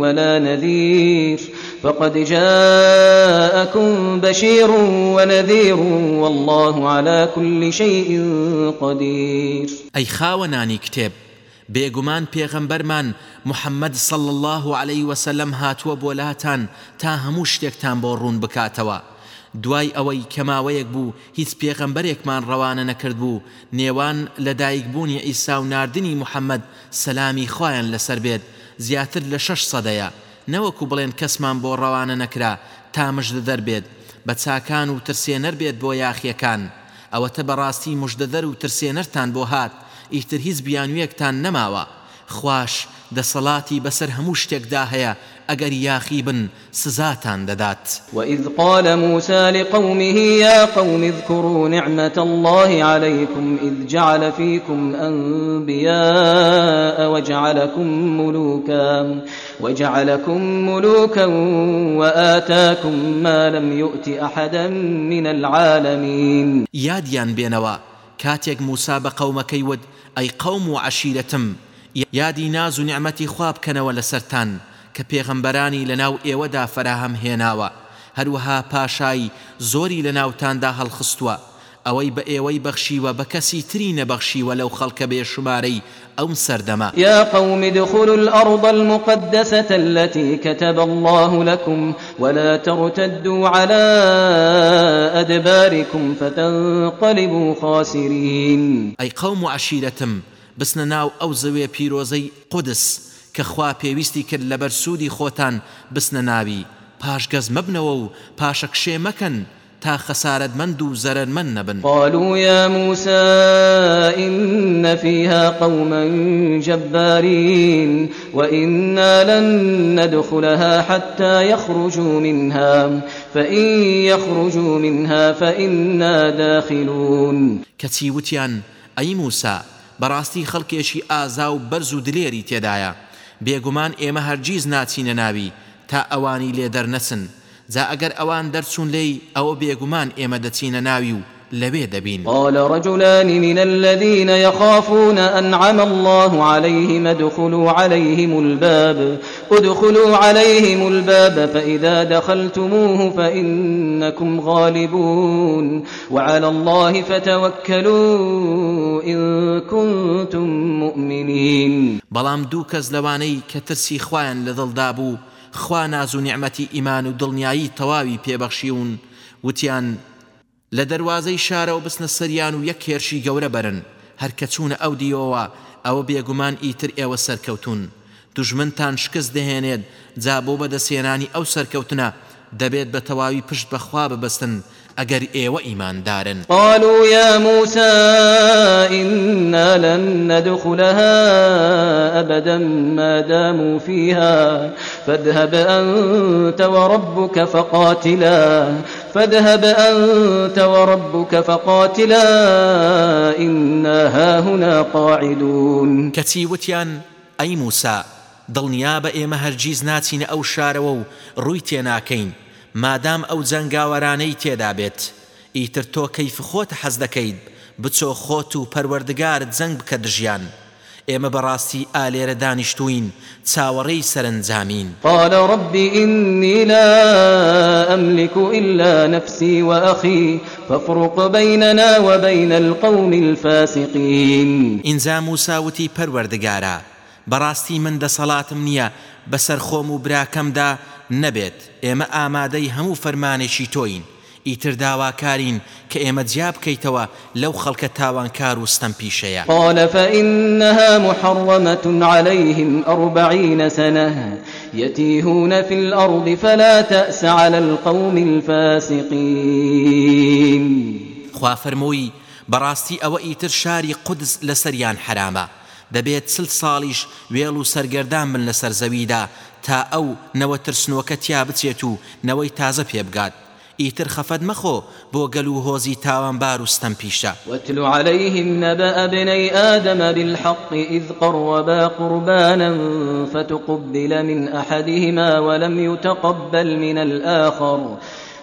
ولا نذير فقد جاءكم بشير ونذير والله على كل شيء قدير أي خاوناني كتاب بێگومان پێغەمبەرمان محەممەد صل الله عليه وسلم هاتووە بۆلاتان تا هەموو شتێکتان بۆ ڕوون بکاتەوە. دوای ئەوەی کەماوەیەک بوو، هیچ پێغەمبەرێکمان ڕەوانە نەکرد بوو. نێوان لە دایکبوونی ئیسا و نردنی محەممەد سەلامی خۆیان لەسەر بێت، زیاتر لە شەش سەدەیە. نەوەکو بڵێن کەسمان بۆ ڕەوانە نەکرا، تا مژدە دەربێت. بە چاکان و ترسێنەر بێت بۆ یاخیەکان. ئەوەتە بەڕاستی مژدەدەر و ترسێنەرتان بۆ هات. ئیتر هیچ بیانویەکتان نەماوە. خوش دەسەڵاتی بەسەر هەموو شتێکدا هەیە. ئەگەر یاخی بن، سزاتان دەدات. وإذ قال موسى لقومه يا قوم اذكروا نعمة الله عليكم إذ جعل فيكم أنبياء وجعلكم ملوكا وجعلكم ملوكا وآتاكم ما لم يؤت أحدا من العالمين. ياديان بينوا كاتيك موسى بقومكي ود ئەی قەوم و عشیرەتم یادی ناز و نیعممەتی خواب کەنەوە لە سەران کە پێغەمبەرانی لە ناو ئێوەدا فراهەم هێناوە. هەروەها پاشایی زۆری لە ناوتاندا هەڵخستووە. ئەوەی بە ئێوەی بەخشیوە بە کەسی تری نەبەخشیوە لەو خەڵکە بێ شمارەی ئەو سەردەما يا قوم ادخلوا الأرض المقدسة التي كتب الله لكم ولا ترتدوا على أدباركم فتنقلبوا خاسرين. أي قوم عشيرتم بسنا ناو أو زوي بيروزي قدس كخوا پێویستی کرد لە بەرسوودی خۆتان بسنە ناوی پاشگەز مەبنەوە و پاشەکشێ مەکەن تا خسارت من دو زرر من نبن۔ قالوا يا موسى إن فيها قوما جبارين وإنا لن ندخلها حتى يخرجوا منها فإن يخرجوا منها فإنا داخلون۔ كتيوتيان أي موسى براستي خلقيشي آزاو برزو دليري تيدايا بيگومان ئێمە هەرگیز ناچینە ناوی تا ئەوانی لێ دەرنەسن جا ئەگەر ئەوان دەرچوون لی ئەوە بێگومان ئێمە دەچینە ناوی و لبي دبين قال رجلان من الذين يخافون أنعم الله عليهم ادخلوا عليهم الباب. ادخلوا عليهم الباب فإذا دخلتموه فإنكم غالبون. وعلى الله فتوكلوا إن كنتم مؤمنين. بلام دوكز لواني كترسي خوان لذلدابو خوا ناز و نیعممەتی ئیمان و دڵنیایی تەواوی پێبەخشیون وتیان لە دەواازەی شارە و بستنە سەریان و یەک هێرشی گەورە بەرن. هەر کە چوونە ئەو دیەوە ئەوە بێگومان ئیتر ئێوە سەرکەوتون. دژمنتان شکست دەهێنێت، جا بۆ بەدەسێنانی ئەو سەرکەوتنە، دەبێت بە تەواوی پشت بەخوا ببەستن ئەگەر ئێوە ئیماندارن قالوا يا موسى إنا لن ندخلها أبدا ما داموا فيها فاذهب أنت وربك فقاتلا فاذهب أنت وربك فقاتلا إنا هاهنا قاعدون۔ كتيوتيان أي موسى دڵنیا بە ئێمە هەرگیز ناچینە ئەو شارەوە و ڕووی تێناکەین۔ مادام ئەو جەنگاوەرانەی تێدا بێت. ئیتر تۆ کەیف خۆت حەز دەکەیت بچۆ خۆت و پەروەردگارت زەنگ بکە دژیان. ئێمە بەڕاستی ئالێرە دانیشتوین چاوەڕێی سەرنجامین. قال رب إني لا أملك إلا نفسي وأخي فافرق بيننا وبين القوم الفاسقين. ئینجا موساوتی پەروەردگارە بەڕاستی من دەسەڵاتم نییە بەسەر خۆم و براکەمدا نەبێت. ئێمە ئامادەی هەموو فەرمانێکی تۆین. ئیتر داواکارین کە ئێمە جیا بکەیتەوە لەو خەڵکە تاوانکار و ستەم پیشەیە. قال فإنها محرمة عليهم أربعين سنة. يتيهون في الأرض فلا تأس على القوم الفاسقين. خوا فەرمووی بەڕاستی ئەوە ئیتر شاری قودس لەسەریان حرامە. دەبێت سل ساڵیش وێڵ و سەرگەردان بن لەسەر زەویدا، تا ئەو نەوە ترسنوەکە تیا بچێت و نەوەی تازە پێبگات ئیتر خەفەت مەخۆ بۆ گەل و هۆزی تاوانبار و ستەم پیشە. واتل عليهم نبأ ابني آدم بالحق إذ قربا قربانا فتقبل من أحدهما ولم يتقبل من الآخر،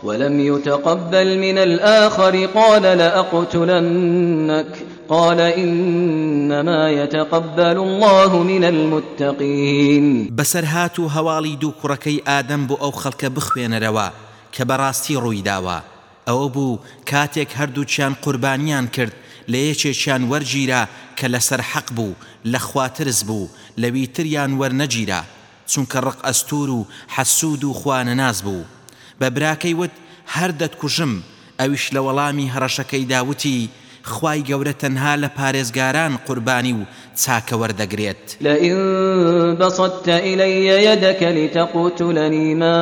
ولم يتقبل من الآخر قال لأقتلنك. قال إنما يتقبل الله من المتقين. بەسەر هات و هەواڵی دوو کوڕەکەی ئادەم بۆ ئەو خەڵکە بخوێنەرەوە کە بەڕاستی ڕوویداوە ئەوە بوو کاتێک هەردووچیان قوربانیان کرد لە یەکێکیان وەرگیرا کە لەسەر حەق بوو، لە خواترز بوو لەوی تریان وەرنەگیرا چونکە ڕق ئەستور و حەسوود و خوانە ناز بوو. بە براکەی وت هەر دەتکوژم، ئەویش لە وەڵامی هەڕەشەکەی داوتی خوای گەورە تەنها لە پارێزگاران قوربانی و چاکە وەردەگرێت. لئن بسطت إلي يدك لتقتلني ما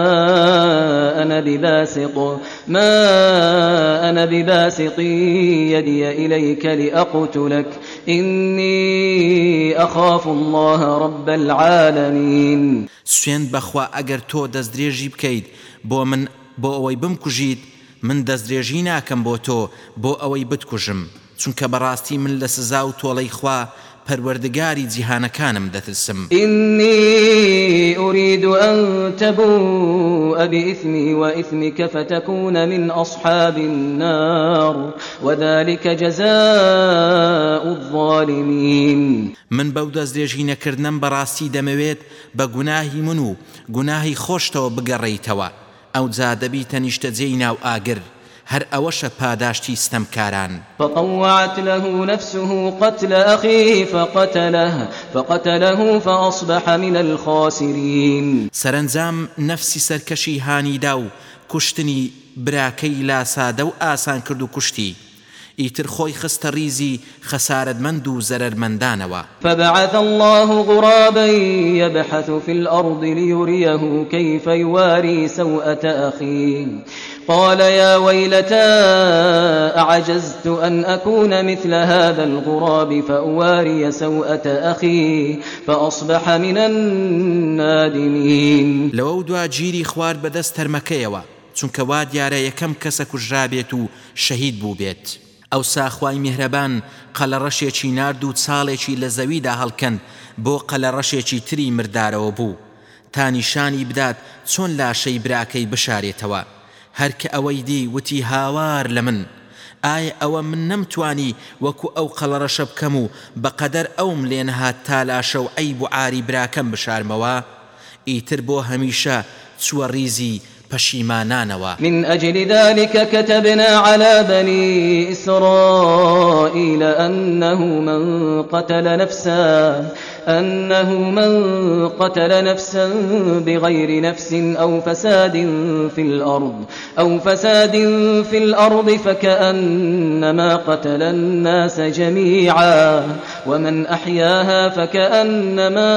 أنا بباسط ما أنا بباسط يدي إليك لأقتلك. إني أخاف الله رب العالمين. سوێن بەخوا ئەگەر تۆ دەستدرێژی بکەیت بۆ من بۆ ئەوەی بمکوژیت من دەستدرێژی ناکەم بۆ تۆ بۆ ئەوەی بتکوژم. چونکە بەڕاستی من لە سزا و تۆڵەی خوا پەروەردگاری جیهانەکانم دەترسم. إني أريد أن تبوء بإثمي وإثمك فتكون من أصحاب النار وذلك جزاء الظالمين. من بەو دەستدرێژی نەکردنم بەڕاستی دەمەوێت بە گوناهی من و گوناهی خۆشتەوە بگەڕێیتەوە ئەو جا دەبیتە نیشتەجێی ناو ئاگر هەر ئەوەشە پاداشتی ستەمکاران. فطوعت له نفسه قتل أخيه فقتله فقتله فأصبح من الخاسرين. سەرنجام نەفسی سەرکەشی هانیدا و کوشتنی براکەی لاسادە و ئاسان کرد و کوشتی. ئیتر خۆی خستە ریزی خەسارەتمەند و زەرمەندانەوە فبعث الله غرابا يبحث في الأرض ليريه كيف يواري سوءة أخيه. قال يا ويلتى أعجزت أن أكون مثل هذا الغراب فأواري سوءة أخي فأصبح من النادمين. لەوە دوا گیری خوارد بەدەست تەرمەکەیەوە چونکە وا دیارە یەکەم کەسە کوژرابێت و شەهید بوو بێت. ئەو ساخوای میهرەبان قەلە ڕەشێکی نرد و چاڵێکی لە زەویدا هەڵکەن بۆ قەلە ڕەشێکی تری مردارەوە بوو. تا نیشانی بدات چۆن لاشەی براکەی بشارێتەوە. هەرکە ئەوەی دی وتی هاوار لە من. ئایا ئەوە من نەمتوانی وەکو ئەو قەڵەڕەشە بکەم و بەقەدەر ئەوم لێنهات تا لاشە و ئەی بوعاری براکەم بشارمەوە؟ ئیتر بۆ هەمیشە چووە ریزی پشیمانانەوە. من أجل ذلك كتبنا على بني إسرائيل أنه من قتل نفسا. أنه من قتل نفسا بغير نفس أو فساد في الأرض، أو فساد في الأرض فكأنما قتل الناس جميعا. ومن أحياها فكأنما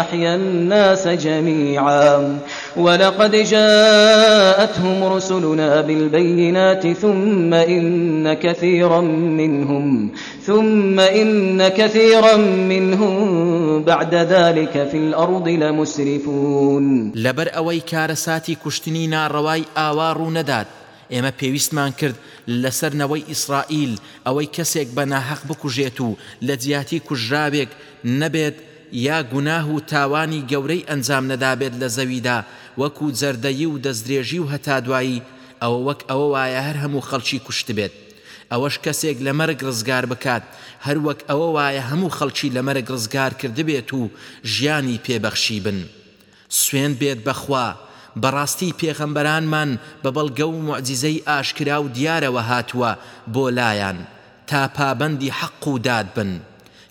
أحيا الناس جميعا. ولقد جاءتهم رسلنا بالبينات ثم إن كثيرا منهم، ثم إن كثيرا منهم بعد ذلك في الأرض لمسرفون. لەبەر ئەوەی کارەساتی کوشتنی ناڕەوای ئاوا ڕوو نەدات ئێمە پێویستمان کرد لەسەرنەوەی ئیسرائیل ئەوەی کەسێک بە ناحەق بکوژێت و لە جیاتی کوژراوێک نەبێت یا گوناه و تاوانی گەورەی ئەنجام نەدابێت لە زەویدا وەکو جەردەیی و دەستدرێژی و هەتا دوایی ئەوە وەک ئەوە وایە هەر هەموو خەڵکی کوشت بێت. ئەوەش کەسێک لە مەرگ ڕزگار بکات. هەر وەک ئەوە وایە هەموو خەڵکی لە مەرگ ڕزگار کردبێت و ژیانی پێبەخشی بن. سوێن بێت بەخوا. بەڕاستی پێخەمبەرانمان بە بەڵگە و معجززەی ئاشکرا و دیارەوە هاتووە بۆ لایەن. تا پابندی حەق و داد بن.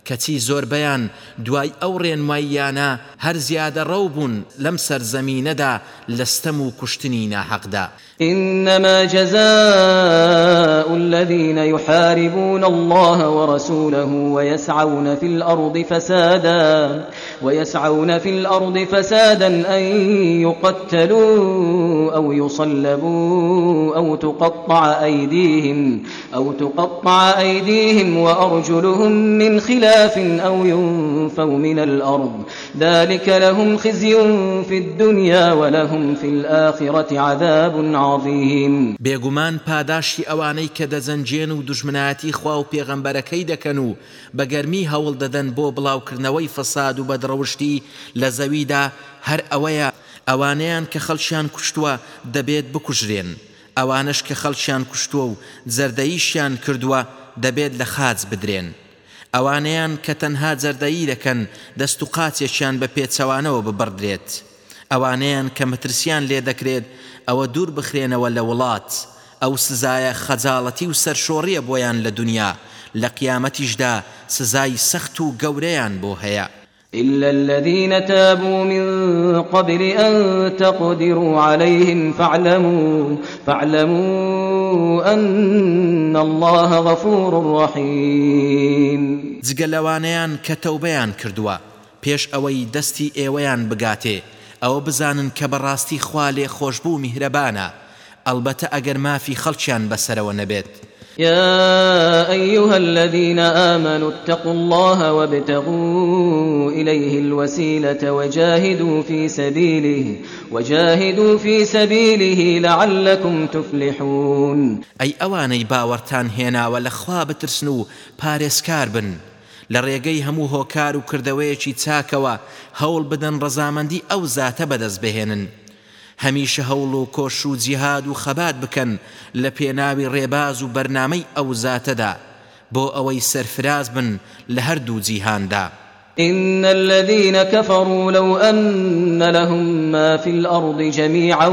کەچی زۆربەیان دوای ئەو ڕێنماییانە هەر زیادە ڕەو بوون لەم سەرزەمینەدا لەستەم و کوشتنی ناحەقدا. إنما جزاء الذين يحاربون الله ورسوله ويسعون في الأرض فسادا، ويسعون في الأرض فسادا أن يقتلوا أو يصلبوا أو تقطع أيديهم، أو تقطع أيديهم وأرجلهم من خلاف أو ينفوا من الأرض. ذلك لهم خزي في الدنيا ولهم في الآخرة عذاب عظيم بێگومان پاداشی ئەوانەی کە دەزەنجێن و دژمناتی خوا و پێغەمبەرەکەی دەکەن و بەگەرمی هەوڵ دەدەن بۆ بڵاوکردنەوەی فەساد و بەدڕەوشتی لە زەویدا، هەر ئەوەیە ئەوانەیان کە خەڵشیان کوشتووە دەبێت بکوژرێن. ئەوانش کە خەڵشیان کوشتووە و زەردەییشیان کردووە دەبێت لە خاج بدرێن. ئەوانەیان کە تەنها جەردەیی دەکەن، دەست و قاچێکیان بە پێچەوانەوە ببڕدرێت ئەوانەیان کە مترسیان لێ دەکرێت ئەوە دوور بخرێنەوە لە وڵات. ئەو سزایە خەجاڵەتی و سەرشۆڕیە بۆیان لە دنیا. لە قیامەتیشدا سزای سەخت و گەورەیان بۆ هەیە. إلا الذين تابوا من قبل أن تقدروا عليهم فاعلموا, فاعلموا أن الله غفور رحيم. جگەلەوانیان کە تەوبەیان کردووە. پێش ئەوەی دەستی ئێوەیان بگاتێ. ئەوە بزانن کە بەڕاستی خوا لێ خۆشببوو میهرەبانە. ئەلبەتە ئەگەر مافی خەڵکیان بەسەرەوە نەبێت. يا أيها الذين آمنوا اتقوا الله وابتغوا إليه الوسيلة وجاهدوا في سبيله وجاهدوا في سبيله لعلكم تفلحون. أي أواني باورتان هنا ولخوا بترسنو باريس كاربن لە ڕێگەی هەموو هۆکار و کردەوەیەکی چاکەوە، هەوڵ بدەن ڕەزامەندی ئەو زاتە بەدەست بهێنن هەمیشە هەوڵ و کۆش و جیهاد و خەبات بکەن لە پێناوی ڕێباز و بەرنامەی ئەو زاتەدا بۆ ئەوەی سەرفراز بن لە هەردوو جیهاندا. إن الذين كفروا لو أن لهم ما في الأرض جميعا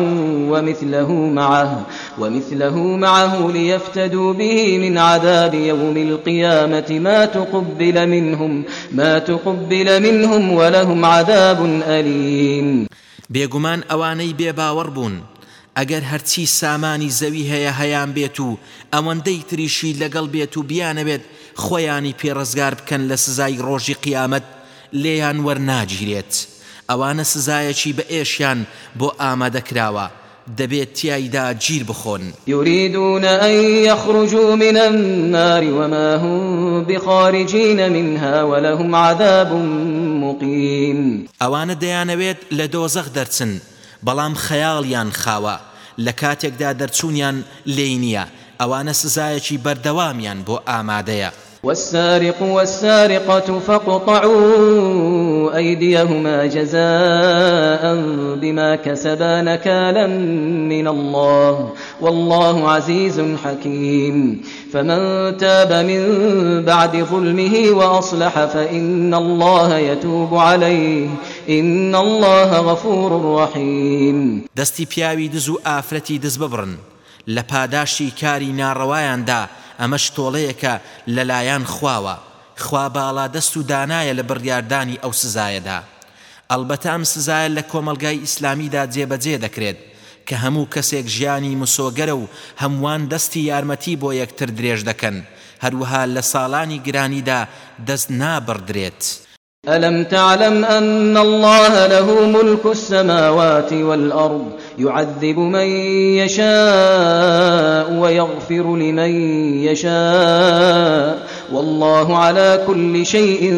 ومثله معه ومثله معه ليفتدوا به من عذاب يوم القيامة ما تقبل منهم، ما تقبل منهم ولهم عذاب أليم. بێگومان ئەوانەی بێباوەڕ بوون. ئەگەر هەرچی سامانی زەوی هەیە هەیان بێت و ئەوەندەی تریشی لەگەڵ بێت و بیانەبێت خۆیانی پێڕزگار بکەن لە سزای ڕۆژی قیامەت لێیان وەرناگیرێت. ئەوانە سزایەکی بە ئێشیان بۆ ئامادەکراوە دەبێت تایدا گیر بخۆن. يريدون أن يخرجوا من النار وما هم بخارجين منها ولهم عذاب مقيم ئەوانە دەیانەوێت لە دۆزەخ دەرچن بەڵام خەیاڵیان خاوە. لە کاتێکدا دەرچوونیان لێی نییە. ئەوانە سزایەکی بەردەوامیان بۆ ئامادەیە. والسارق والسارقة فاقطعوا أيديهما جزاء بما كسبا نكالا من الله. والله عزيز حكيم. فمن تاب من بعد ظلمه وأصلح فإن الله يتوب عليه. إن الله غفور رحيم. دستي بياوي دزو آفرتي دز ببرن لپاداشی کاری ناڕەوایاندا ئەمەش تۆڵەیەکە لەلایەن خواوە. خوا باڵا دەست و دانایە لە بڕیاردانی ئەو سزایەدا. ئەلبەتە ئەم سزایە لە کۆمەلگای ئیسلامیدا جێبەجێ دەکرێت، کە هەموو کەسێک ژیانی مسۆگەرە و هەمووان دەستی یارمەتی بۆ یەکتر درێژ دەکەن. هەروەها لە ساڵانی گرانیدا دەست نابڕدرێت. ألم تعلم أن الله له ملك السماوات والأرض يعذب من يشاء ويغفر لمن يشاء والله على كل شيء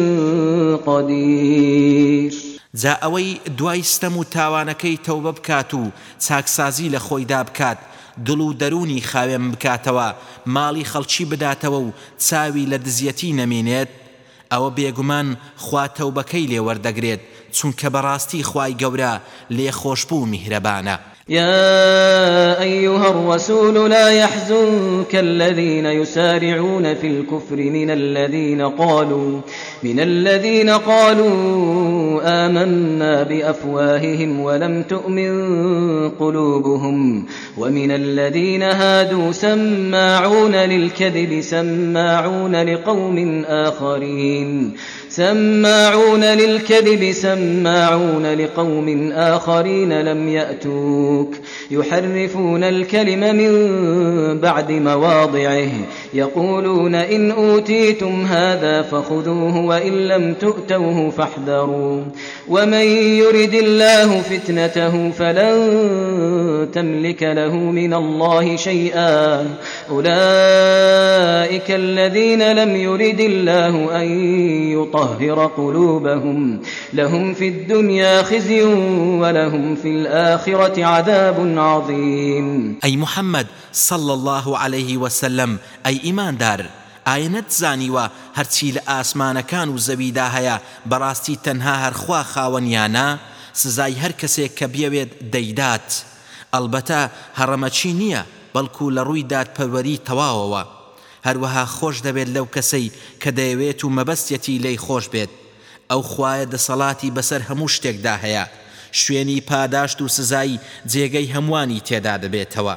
قدير. جا ئەوەی دوای ستەم و تاوانەکەی تەوبە بکات و چاکسازی لە خۆیدا بکات، دڵ و دەرونی خاوێن بکاتەوە، ماڵی خەڵکی بداتەوە و چاوی لە دزیەتی نەمێنێت ئەوە بێگومان خواتەوبەکەی لێوەردەگرێت چونکە بەڕاستی خوای گەورە لێ خۆشببوو میهرەبانە. يا أيها الرسول لا يحزنك الذين يسارعون في الكفر من الذين قالوا من الذين قالوا آمنا بأفواههم ولم تؤمن قلوبهم ومن الذين هادوا سماعون للكذب سماعون لقوم آخرين سماعون للكذب، سماعون لقوم آخرين لم يأتوك. يحرفون الكلم من بعد مواضعه. يقولون إن أوتيتم هذا فخذوه وإن لم تؤتوه فاحذروا. ومن يرد الله فتنته فلن تملك له من الله شيئا. أولئك الذين لم يرد الله أن يطهر قلوبهم. لهم في الدنيا خزي ولهم في الآخرة عذاب عظيم. أي محمد صلى الله عليه وسلم أي إيمان دار ئایا نەتزانیوە هەرچی لە ئاسمانەکان و زەویدا هەیە، بەڕاستی تەنها هەرخوا خاوەنیانە، سزای هەر کەسێک کە بیاوێت دەیدات. ئەلبەتە هەڕەمەچی نییە، بەڵکو لە ڕووی دادپەروەری تەواوەوە. هەروەها خۆش دەبێت لەو کەسەی کە دەیەوێت و مەبەستەتی لی خۆش بێت. ئەو خوایە دەسەڵاتی بەسەر هەموو شتێکدا هەیە. شوێنی پاداشت و سزایی جێگەی هەمووانی تێدا دەبێتەوە.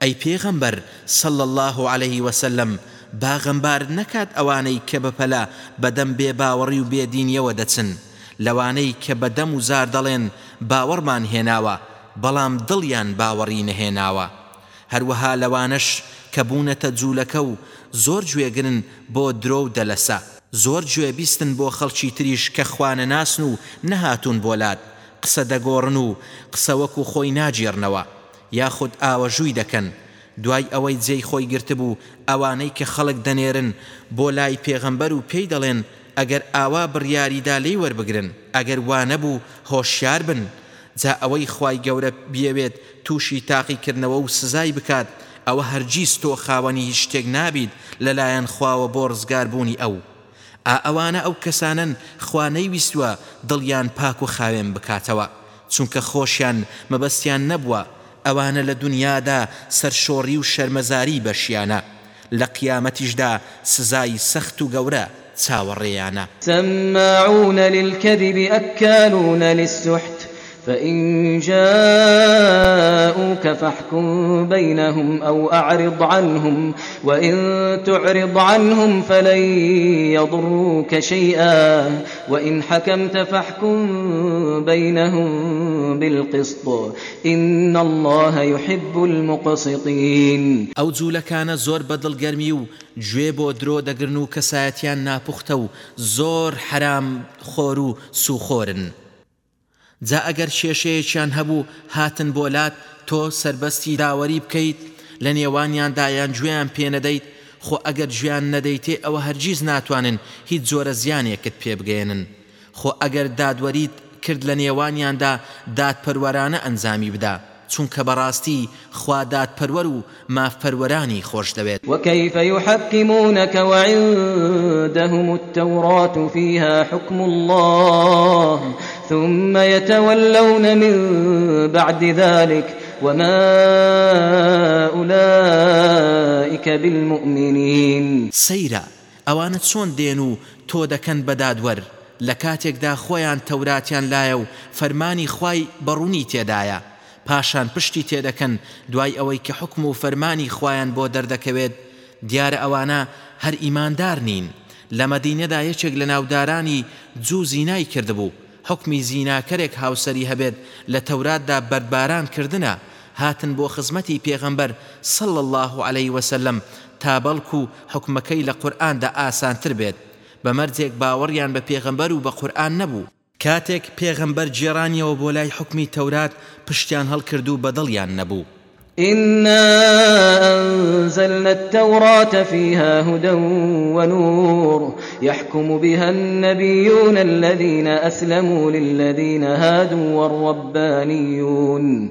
ئەی پێغەمبەر سەڵ الله عليه وسلم باغەمبار نەکات ئەوانەی کە بەپەلا بەدەم بێ باوەڕی و بێدینیەوە دەچن. لەوانەی کە بەدەم و زار دەڵێن باوەڕمان هێناوە، بەڵام دڵیان باوەڕی نەهێناوە. هەروەها لەوانش کە بوونەتە جوولەکە و زۆر گوێگرن بۆ درۆ و دەلەسا زۆر گوێبیستن بۆ خەڵکی تریش کە خوانە ناسن و نەهاتون بۆلات قسە دەگۆڕن و قسەوەکو خۆی ناجێڕنەوە یاخود ئاوەژووی دەکەن. دوای ئەوەی جێی خۆی گرتبوو ئەوانەی کە خەڵک دەنێرن بۆ لای پێغەمبەر و پێی دەڵێن ئەگەر ئاوا بڕیاریدا لی وەربگرن، ئەگەر وانە بوو هۆشیار بن. جا ئەوەی خی گەورە بیەوێت تووشی تاقیکردنەوە و سزای بکات ئەوە هەرگیز تۆ خاوەنی هیچ شتێک نابیت لەلایەن خواوە بۆ ڕزگاربوونی ئەو. ئا ئەوانە ئەو کەسانن خوانەی ویستوە دڵیان پاک و خاوێن بکاتەوە. چونکە خۆشیان مەبەستیان نەبووە، ئەوانە لە دنیادا سەرشۆڕی و شەرمەزاری بەشیانە. لە قیامەتیشدا سزای سەخت و گەورە چاوەڕێیانە. سماعون للكذب أكالون للسحت فإن جاءوك فاحكم بينهم أو أعرض عنهم وإن تعرض عنهم فلن يضروك شيئا وإن حكمت فاحكم بينهم بالقسط إن الله يحب المقسطين أو كان زور بدل قرميو جويبو درو دقرنو كسايتيان ناپختو زور حرام خورو سوخورن جا ئەگەر شێشەیەکیان هەبوو، هاتن بۆلات تۆ سربەستی داوەری بکەیت، لە نێوانیاندایان گوێیان پێنەدەیت خۆ ئەگەر ژیان نەدەیتێ، ئەوە هەرگیز ناتوانن هیچ جۆرە زیانێکت پێبگەێنن خۆ ئەگەر دادوەریت کرد لە نێوانیاندا دادپەروەرانە ئەنجامی بدە چونکە بەڕاستی خوادات پەروەر و مافپەروەرانی خۆش دەوێت وكيف يحكمونك وعندهم التوراة فيها حكم الله ثم يتولون من بعد ذلك وما أولئك بالمؤمنين. سيرا ئەوانە چۆن دێن و تۆ دەکەن بەدادوەر لە کاتێکدا خۆیان تەوراتیان لایە و فەرمانی خوای بەڕوونی تێدایە پاشان پشتی تێدەکەن دوای ئەوەی کە حکم و فەرمانی خۆیان بۆ دەردەکەوێت، دیارە ئەوانە هەر ئیماندار نین. لە مەدینەدا یەکێک لە ناودارانی جوو زینای کردبوو. حکمی زیناکەرێک هاوسری هەبێت، لە تەوراتدا بەرباران کردنە هاتن بۆ خزمەتی پێغەمبەر صل الله عليه وسلم تا بەڵکو حکمەکەی لە قورآاندا ئاسانتر بێت. بەمەرجێک باوەڕیان بە پێغەمبەر و بە قورآان نەبوو. کاتێک پێغەمبەر جێرانیەوە بۆ لای حکمی تەورات پشتیان هەڵکرد و بەدڵیان نەبوو. إنا أنزلنا التوراة فيها هدى ونور، يحكم بها النبيون الذين أسلموا للذين هادوا والربانيون.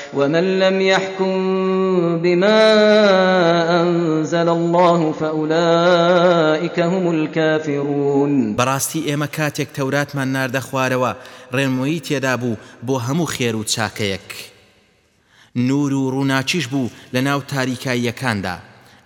ومن لم يحكم بما أنزل الله فأولئك هم الكافرون. بەڕاستی ئێمە کاتێک تەوراتمان ناردە خوارەوە ڕێنمۆیی تێدا بوو بۆ هەموو خێر و چاکەیەک نور و ڕووناچیش بوو لە ناو تاریکاییەکاندا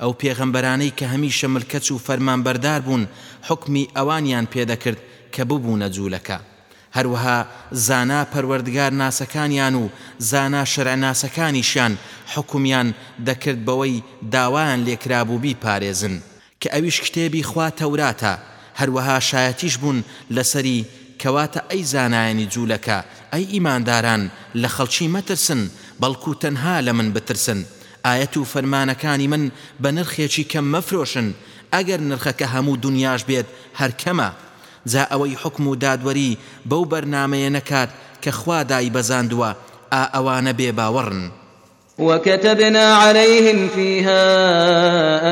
ئەو پێغەمبەرانەی کە هەمیشە ملکەچ و فەرمانبەردار بوون حکمی ئەوانیان پێدەکرد کە ببوونە جوولەکە هەروەها زانا پەروەردگار ناسەکانیان و زانا شەرع ناسەکانیشیان حکومیان دەکرد بەوەی داوایان لێکرابوو بیپارێزن کە ئەویش کتێبی خوا تەوراتە، هەروەها شایەتیش بوون لەسەری کەواتە ئەی زانایانی جوولەکە، ئەی ئیمانداران لە خەڵکی مەترسن، بەڵکو تەنها لە من بترسن. ئاەت و فەرمانەکانی من بە نرخێکی کەم مەفرۆشن، ئەگەر نرخەکە هەموو دنیاش بێت هەرکەمە جا ئەوەی حکم و دادوەری بەو بەرنمەیە نەکات کە خوا دای بەزاندووە، ئا ئەوانە بێ باوەڕن. وكتبنا عليهم فيها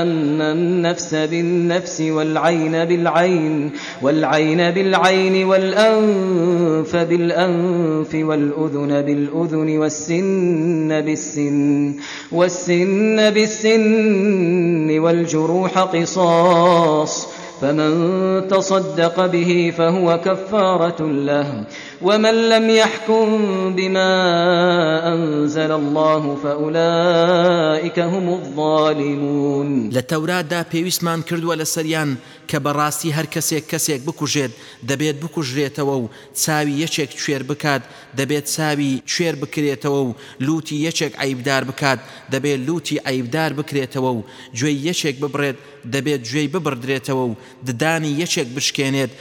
أن النفس بالنفس والعين بالعين والعين بالعين والأنف بالأنف والأذن بالأذن والسن بالسن والسن بالسن والجروح قصاص فمن تصدق به فهو كفارة له. ومن لم يحكم بما أنزل الله فأولئك هم الظالمون لتورادا پێویستمان کردووە لە سەریان کە بەڕاستی هەر کەسێک کەسێک بکوژێت، دەبێت بکوژرێتەوە و چاوی یەکێک کوێر بکات، دەبێت چاوی کوێر بکرێتەوە و لوتی یەکێک عیبدار بکات، دەبێت لوتی عیبدار بکرێتەوە و گوێی یەکێک ببڕێت، دەبێت گوێی ببردرێتەوە و ددانی یەکێک بشکێنێت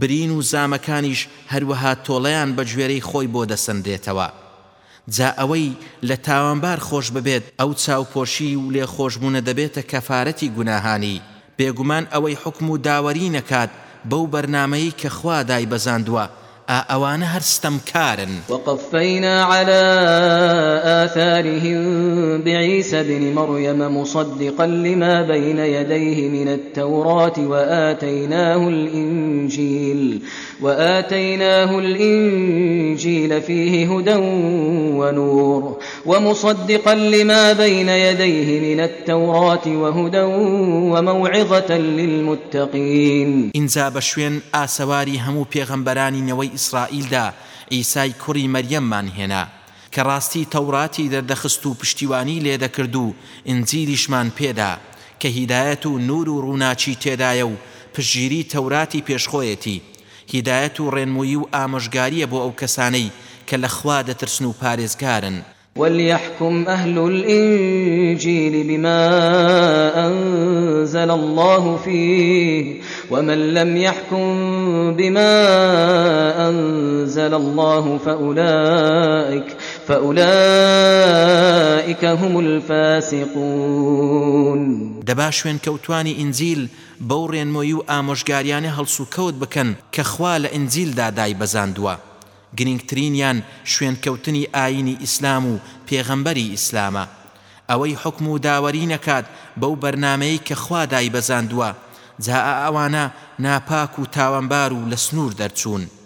برین و زامەکانیش هەروەها تۆڵەیان بە گوێرەی خۆی بۆ دەسەندێتەوە. جا ئەوەی لە تاوانبار خۆش ببێت، ئەو چاوپۆشی و لێ خۆشبوونە دەبێتە کەفاەتی گوناهانی. بێگومان ئەوەی حکم و داوەری نەکات، بەو بەرنمەی کە خوا دای بەزاندووە. ئەوانە هەر ستەمکارن. وقفينا على آثارهم بعيسى بن مريم مصدقا لما بين يديه من التوراة وآتيناه الإنجيل. وآتيناه الإنجيل فيه هدى ونور ومصدقا لما بين يديه من التوراة وهدى وموعظة للمتقين. إنزا بشوين آسواري همو پیغمبراني نوي ئیسرائیلدا ئیسای کوڕی مەریەممان هێنا کە ڕاستی تەوراتی دەردەخست و پشتیوانی لێ دەکرد و ئنجیلیشمان پێدا کە هیدایەت و نور و ڕووناچی تێدایە و پشگیری تەوراتی پێشخۆیەتی هدایت و ڕێنمووی و ئامۆژگاریە بۆ ئەو کەسانەی کە لە خوا دەترسن و پارێزگارن. وليحكم أهل الإنجيل بما أنزل الله فيه ومن لم يحكم بما أنزل الله فأولئك فأولئك هم الفاسقون دەبا شوێن کەوتانی ئینجیل بەو ڕێنمۆی و ئامۆژگاریانە هەڵسو کەوت بکەن کە خوا لە ئینجیلدا دای بەزاندووە. گرنگترینیان شوێنکەوتنی ئاینی ئیسلام و پێغەمبەری ئیسلامە. ئەوەی حکم و داوەری نەکات بەو بەرنمەی کە خوا دای بەزاندووە، جا ئەوانە ناپاک و تاوانبار و لە سنوور دەرچوون.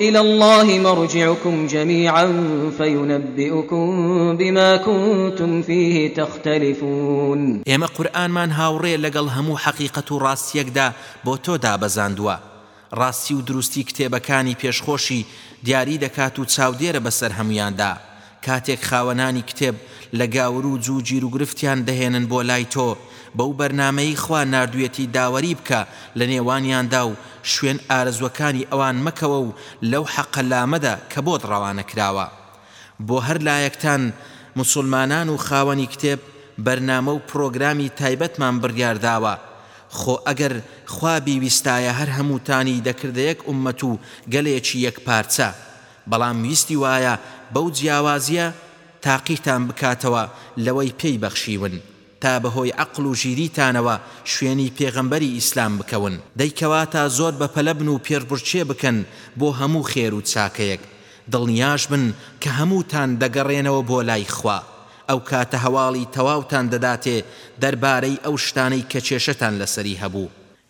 إلى الله مرجعكم جميعا فينبئكم بما كنتم فيه تختلفون ئێمە قورآنمان هاوڕێ لەگەڵ هەموو حەقیقەت و ڕاستیەکدا بۆ تۆدا بەزاندووە ڕاستی و دروستی کتێبەکانی پێشخۆشی دیاری دەکات و چاودێرە بەسەر هەمویاندا. کاتێک خاوەنانی کتێب لە گاور و جوو گیر و گرفتیان دەهێنن بۆ لای تۆ. بەو بەرنمەی خوا نردوێتی داوەری بکە لە نێوانیاندا و شوێن ئارزوەکانی ئەوان مەکەوە و لەو حەقەلامەدا کە بۆت ڕەوانە کراوە. بۆ هەر لایەکتان مسلمانان و خاوەنی کتێب، بەرنامە و پرۆگرامی تایبەتمان بڕیارداوە. خۆ ئەگەر خوا بیویستایە هەر هەمووتانی دەکردەیەک ئومەت و گەلێکی یەک پارچە. بەڵام ویستی وایە بەو جیاوازیە تاقیتان بکاتەوە لەوەی پێی بەخشیون. تا بەهۆی عقل و ژیریتانەوە شوێنی پێغەمبەری ئیسلام بکەون. دەیکەواتە زۆر بە پەلەبن و پێربڕچێ بکەن بۆ هەموو خێر و چاکەیەک. دڵنیاش بن کە هەمووتان دەگەڕێنەوە بۆ لای خوا. ئەو کاتە هەواڵی تەواوتان دەداتێ دەربارەی ئەو شتانەی کە چێشتان لەسەری هەبوو.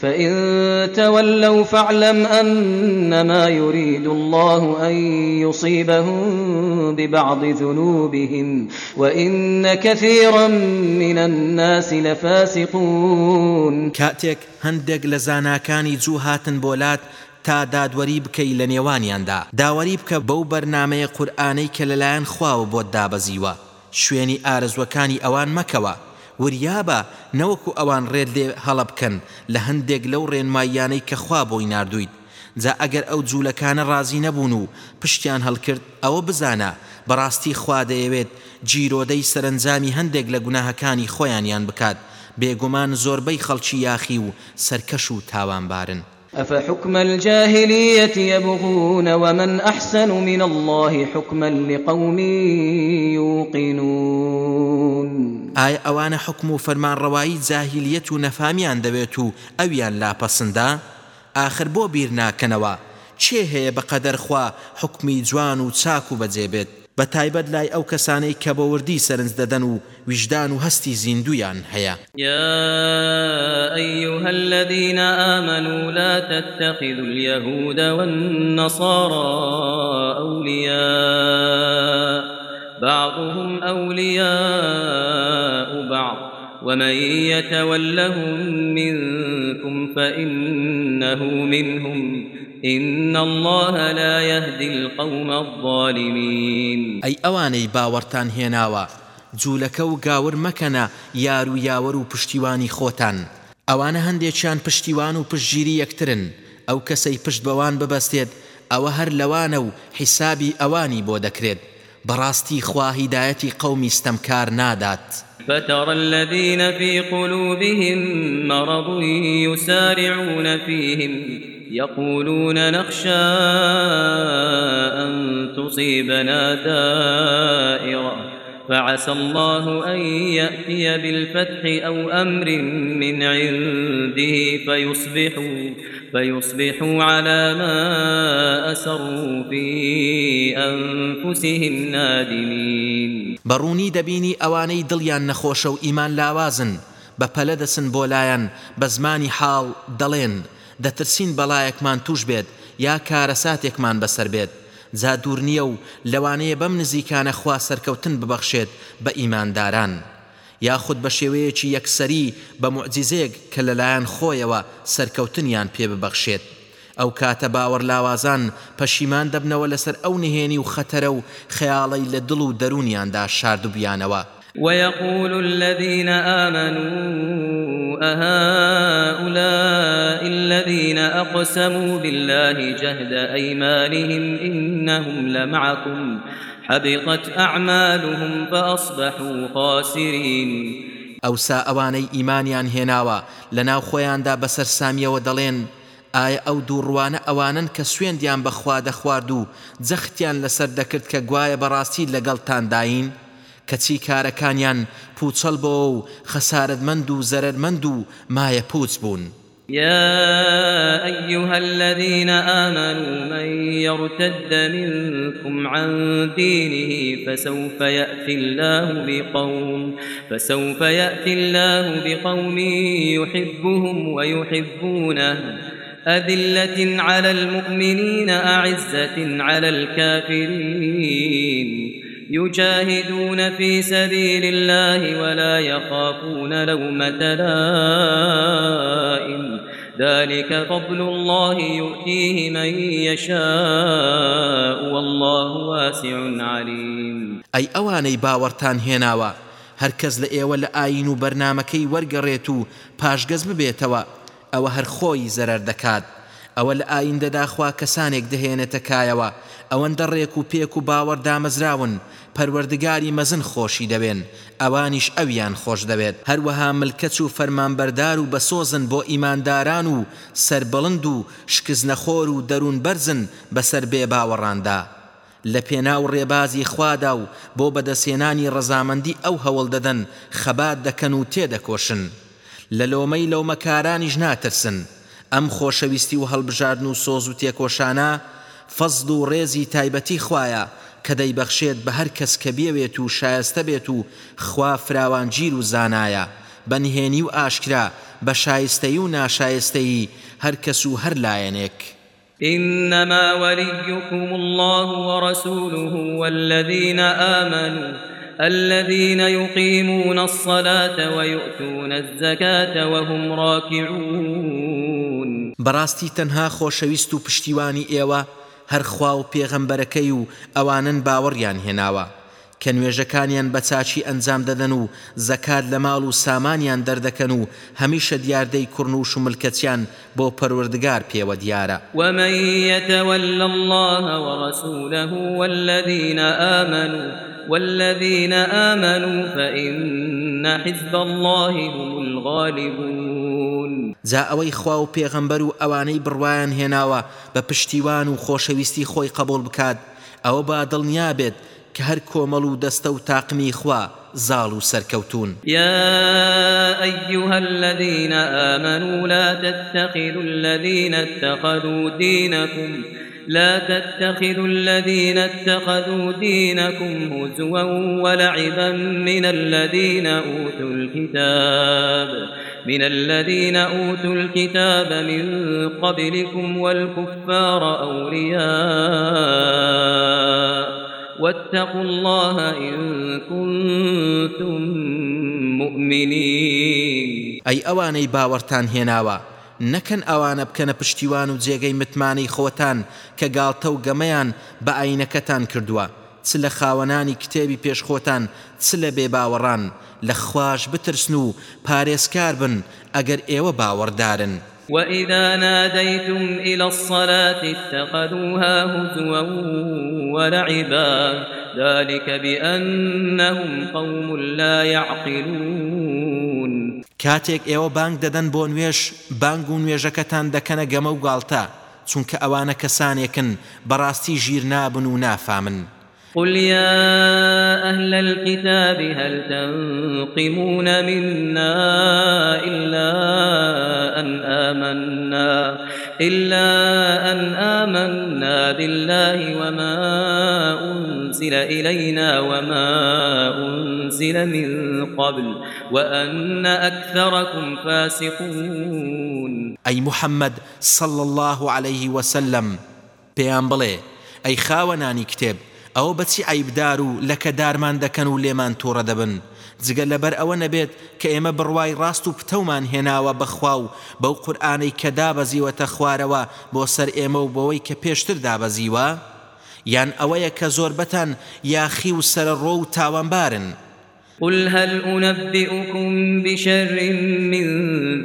فإن تولوا فاعلم أنما يريد الله أن يصيبهم ببعض ذنوبهم وإن كثيرا من الناس لفاسقون كاتك هندق لزاناكاني جوهاتن بولات تا دادوەری بکەی لە نێوانیاندا. داوەری بکە بەو بەرنمەیە قورآانەی کە لەلایەن خواوە بۆ دابەزیوە. شوێنی ئارزوەکانی ئەوان مەکەوە. وریابە نەوەکو ئەوان ڕێت لێ هەڵە بکەن لە هەندێک لەو ڕێنماییانەی کە خوا بۆی نردویت جا ئەگەر ئەو جوولەکانە ڕازی نەبوون و پشتیان هەڵکرد ئەوە بزانە بەڕاستی خوا دەیەوێت جیرۆدەی سەرنجامی هەندێک لە گوناهەکانی خۆیانیان بکات بێگومان زۆربەی خەڵکی یاخی و سەرکەش و تاوانبارن أفحكم الجاهلية يبغون ومن أحسن من الله حكما لقوم يوقنون ئایا ئەوانە حکم و فەرمانڕەوایی جاهلیەت و نەفامیان دەبێت و ئەویان لاپەسەندا آخر بۆ بیر ناکەنەوە. چێ هەیە بەقەدەر خوا حکمی جوان و چاک و بەجێبێت؟ بە تایبەت لای ئەو کەسانەی کە بە وردی سەرنج دەدەن و ویژدان و هەستی زیندویان هەیە. يا أيها الذين آمنوا لا تتخذوا اليهود والنصارى أولياء. بعضهم أولياء بعض. ومن يتولهم منكم فإنه منهم. إن الله لا يهدي القوم الظالمين. أي أواني باورتان هێناوە جوولەکە و گاور مەکەنە یار و یاوە و پشتیوانی خۆتان ئەوانە هەندێکیان پشتیوان و پشتگیری یەکترن ئەو کەسەی پشت بەوان ببەستێت ئەوە هەر لەوانە و حیسابی ئەوانی بۆ دەکرێت بەڕاستی خوا هیدایەتی قەومی ستەمکار نادات فترى الذين في قلوبهم مرض يسارعون فيهم. يقولون نخشى أن تصيبنا دائرة. فعسى الله أن يأتي بالفتح أو أمر من عنده فيصبحوا فيصبحوا على ما أسروا في أنفسهم نادمين. بەڕوونی دەبینی ئەوانەی دڵیان نەخۆشە و ئیمان لاوازن، بە پەلە دەسن بۆ لایەن دەترسین بەڵایەکمان توش بێت یا کارەساتێکمان بەسەر بێت. جا دوور نییە و لەوانەیە بەم نزیکانە خوا سەرکەوتن ببەخشێت بە ئیمانداران. یاخود بە شێوەیەکی یەکسەری بە معجززێک کە لەلایەن خۆیەوە سەرکەوتنیان پێ ببەخشێت. ئەو کاتە باوەڕ لاوازان پەشیمان دەبنەوە لەسەر ئەو نهێنی و خەتەرە و خەیاڵی لە دڵ و دەرونیاندا شاردوبیانەوە ويقول الذين آمنوا أهؤلاء الذين أقسموا بالله جهد أيمانهم إنهم لمعكم حبطت أعمالهم فأصبحوا خاسرين. ئەوسا ئەوانەی ئیمانیان هێناوە لە ناو خۆیاندا بەسەر سامیەوە دەڵێن ئایا ئەو دووڕوانە ئەوانن کە سوێندیان بەخوا دەخوارد و جەختیان لەسەر دەکرد کە گوایە بەڕاستی لەگەڵتانداین کەچی کارەکانیان پوچەڵ بۆ و خەسارتمەند و زەرمەند و مایە پوچ بوون. يا أيها الذين آمنوا من يرتد منكم عن دينه فسوف يأتي الله بقوم فسوف يأتي الله بقوم يحبهم ويحبونه أذلة على المؤمنين أعزة على الكافرين يجاهدون في سبيل الله ولا يخافون لومة لائم. ذلك فضل الله يؤتيه من يشاء والله واسع عليم. أي أواني باورتان هناوا. هەرکەس لە ئێوە لە ئاین و بەرنمەکەی وەرگەڕێت و پاشگەز ببێتەوە ئەوە هەر خۆی زەرەر دەکات ئەوە لە ئایندەداخوا کەسانێک دەهێنێتە کایەوە ئەوەندە ڕێک و پێک و باوەڕ دامەزراون پەروەردگاری مەزن خۆشی دەبێن. ئەوانیش ئەویان خۆش دەبێت. هەروەها ملکەچ و فەرمانبەردار و بەسۆزن بۆ ئیمانداران و سربڵند و شکزنەخۆر و دەروون بەرزن بەسەر بێ باوەڕاندا. لە پێناو ڕێبازی خوادا و بۆ بەدەسێنانی ڕەزامەندی ئەو هەوڵ دەدەن، خەبات دەکەن و تێدەکۆشن. لە لۆمەی لەو مەکارانیش ناترسن. ئەم خۆشەویستی و هەڵبژاردن و سۆز و تێکۆشانە فەزد و ڕێزی تایبەتی خوایە. کە دەیبەخشێت بە هەر کەس کە بێوێت و شایستە بێت و خوا فراوانگیر و زانایە بەنهێنی و ئاشکرا بە شایستەی و ناشایستەی هەر کەس و هەر لایەنێک. إنما وليكم الله ورسوله والذين آمنوا الذين يقيمون الصلاة ويؤتون الزكاة وهم راكعون براستي تنها خوشويستو پشتیوانی ئێوە هەر خوا و پێغەمبەرەکەی و ئەوانن باوەڕیان هێناوە. کە نوێژەکانیان بە چاچی ئەنجام دەدەن و زەکات لە ماڵ و سامانیان دەردەکەن و هەمیشە دیاردەی کوڕن و شملکەچیان بۆ پەروەردگار پێوە دیارە. ومن يتول الله ورسوله والذين آمنوا والذين آمنوا فإن حزب الله هم الغالبون. جا ئەوەی خوا و پێغەمبەر و ئەوانەی بڕوایان هێناوە بە پشتیوان و خۆشەویستی خۆی قبول بکات. ئەوە با دڵنیا بێت کە هەر کۆمەڵ و دەستە و تاقمی خوا زاڵ و سەرکەوتون. يا أيها الذين آمنوا لا تتخذوا الذين اتخذوا دينكم، لا تتخذوا الذين اتخذوا دينكم هزوا ولعبا من الذين أوتوا الكتاب، من الذين أوتوا الكتاب من قبلكم والكفار أولياء. واتقوا الله إن كنتم مؤمنين. أي أواني باورتان هناوا نەکەن ئەوانە بکەنە پشتیوان و جێگەی متمانەی خۆتان کە گاڵتە و گەمەیان بە ئاینەکەتان کردووە. چ لە خاوەنانی کتێبی پێشخۆتان، چ لە بێ باوەڕان لە خوۆش بترسن و پارێزکار بن، ئەگەر ئێوە باوەڕدارن. وإذا ناديتم إلى الصلاة اتخذوها هزوا ولعبا ذلك بأنهم قوم لا يعقلون کاتێک ئێوە بانگ دەدەن بۆ نوێش، بانگ و نوێژەکەتان دەکەنە گەمە و گاڵتە چونکە ئەوانە کەسانێکن نابن و قل يا أهل الكتاب هل تنقمون منا إلا أن آمنا إلا أن آمنا بالله وما أنزل إلينا وما أنزل من قبل وأن أكثركم فاسقون أي محمد صلى الله عليه وسلم بيان بلي أي خاوناني كتاب ئەوە بەچی عیبدار و لەکە دارمان دەکەن و لێمان تووڕە دەبن. جگە لەبەر ئەوە نەبێت کە ئێمە بڕوای ڕاست و پتەومان هێناوە بەخوا و بەو قورآانەی کە دابەزیوەتە خوارەوە بۆ سەر ئێمە و بەوەی کە پێشتر دابەزیوە؟ یان ئەوەیە کە زۆربەتان یاخی و سەر ڕۆ و تاوانبارن. قل هل أنبئكم بشر من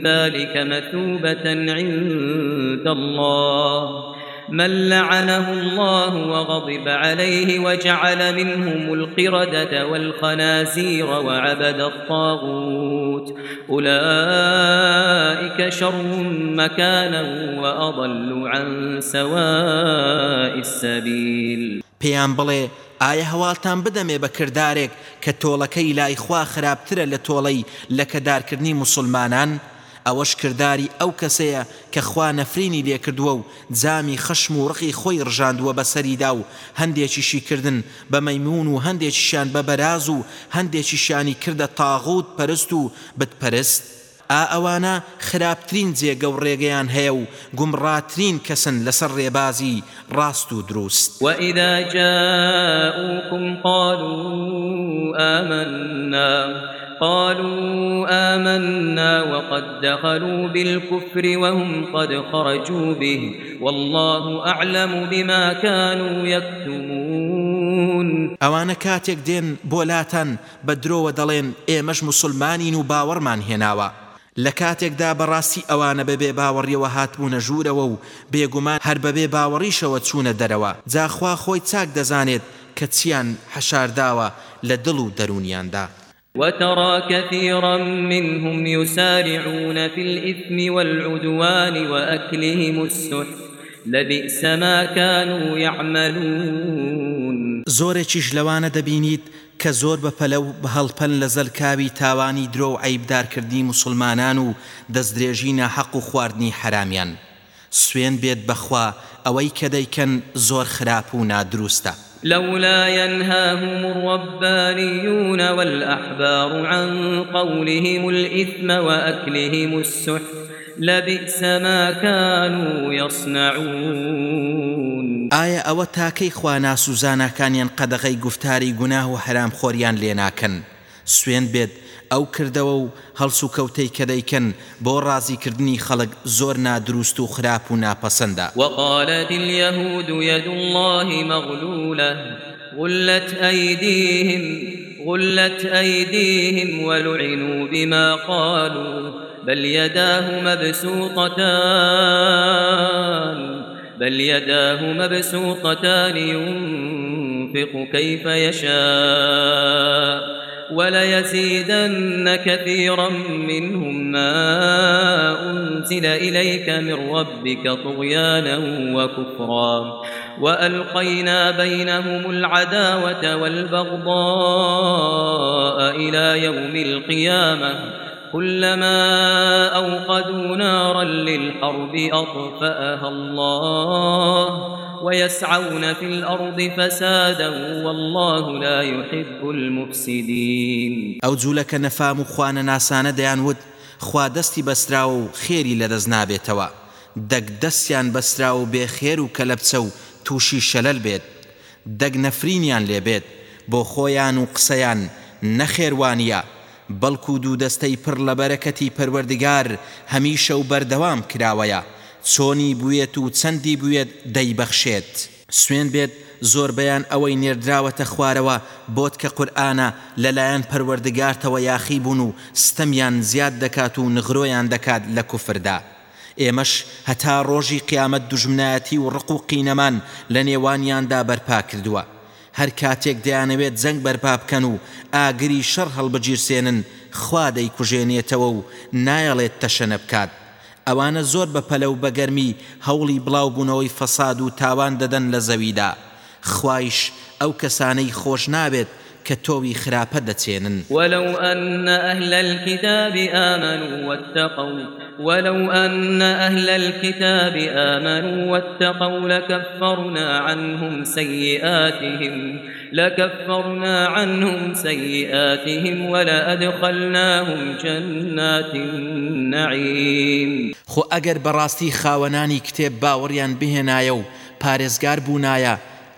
ذلك مثوبة عند الله؟ من لعنه الله وغضب عليه وجعل منهم القردة والخنازير وعبد الطاغوت أولئك شر مكانا وأضل عن سواء السبيل پێیان بڵێ، ئایا هەواڵتان بدەمێ بە کردارێک کە تۆڵەکەی لای خوا خراپترە لە تۆڵەی لە کەدارکردنی مسلمانان؟ ئەوەش کردداری ئەو کەسەیە کە خوا نەفرینی لێکردووە و جامی خشم و ڕقی خۆی ڕژاندووە بەسەریدا و هەندێکیشی کردن بە مەیمون و هەندێکیشان بە بەراز و هەندێکی شانی کردە تاغوت پەرست و بتپەرست ئەوانە خراپترین جێگە و ڕێگەیان هەیە و گومڕاترین کەسن لەسەر ڕێبازی ڕاست و دروست. وإذا جاءوكم قالوا آمنا قالوا آمنا وقد دخلوا بالكفر وهم قد خرجوا به والله أعلم بما كانوا يكتمون. ئەوانە کاتێک دێن بۆلاتەن بە درۆوە دەڵێن ئێمەش مسلمانین و باوەڕمان هێناوە. لە کاتێکدا بەڕاستی ئەوانە بەبێ باوەڕیەوە هاتبوونە ژوورەوە و بێگومان هەر بەبێ باوەڕیشەوە چوونە دەرەوە. جاخوا خۆی چاک دەزانێت کە چیان حەشارداوە لە دڵ و دەرونیاندا. وترى كثيرا منهم يسارعون في الإثم والعدوان وأكلهم السحت لبئس ما كانوا يعملون. زۆرێکیش لەوانە دەبینیت کە زۆر بەپەلە و بە هەڵپەن لە زەلکاوی تاوانی درۆ و عیبدارکردنی مسلمانان و دەستدرێژی ناحەق و خواردنی حرامیان. سوێن بێت بەخوا ئەوەی کە دەیکەن زۆر خراپ و نادروستە. لولا ينهاهم الربانيون والأحبار عن قولهم الإثم وأكلهم السحت لبئس ما كانوا يصنعون. آية أو تاكي خوانا سوزانا كانيان قدغي گفتاري گناه و حرام خوريان ليناكن سوين بيد ئەو کردەوە و هەڵس و کەوتەی کە دەیکەن بۆ ڕازیکردنی خەڵک زۆر نادروست و خراپ و ناپەسەندە وقالت اليهود يد الله مغلولة غلت أيديهم غلت أيديهم ولعنوا بما قالوا. بل يداه مبسوطتان، بل يداه مبسوطتان ينفق كيف يشاء، وليزيدن كثيرا منهم ما أنزل إليك من ربك طغيانا وكفرا، وألقينا بينهم العداوة والبغضاء إلى يوم القيامة. كلما أوقدوا نارا للحرب أطفأها الله ويسعون في الأرض فسادا والله لا يحب المفسدين. أو جولك نفام خوان ناسان ديان ود، خوا دەستی بەسترا و خێری لە دەست نابێتەوە. دەک دەستیان بەسترا و بێخێر و کەلەپچە و تووشی شەلەل بێت. دەگ نەفرینیان بەڵکو دوو دەستەی پڕ لە بەرەکەتی پەروەردگار هەمیشە و بەردەوام کراوەیە. چۆنی بووێت و چەندی بوێت دەیبەخشێت. سوێن بێت زۆر بەیان ئەوەی نێردراوەتە خوارەوە بۆت کە قورآانە لەلایەن پەروەردگارتەوە یاخی بوون و ستەمیان زیاد دەکات و نغرۆیان دەکات لە کوفردا. ئێمەش هەتا ڕۆژی قیامەت دوژمنایەتی و ڕق و قینەمان لە نێوانیاندا بەرپا کردووە. هەر کاتێک دەیانەوێت جەنگ بەرپا بکەن و ئاگری شەڕ هەڵبەگیرسێنن خوا دەیکوژێنێتەوە و نایەڵێت تەشەنە بکات. ئەوانە زۆر بەپەلە و بەگەرمی هەوڵی بڵاوبوونەوەی فەساد و تاوان دەدەن لە زەویدا. خوایش ئەو کەسانەی خۆش نابێت كتوي خرافة تينن ولو أن أهل الكتاب آمنوا واتقوا ولو أن أهل الكتاب آمنوا واتقوا لكفرنا عنهم سيئاتهم لكفرنا عنهم سيئاتهم ولأدخلناهم جنات النعيم. خو أجر براستي خاوناني كتاب باوريان بهنايو پارێزگار بوونایە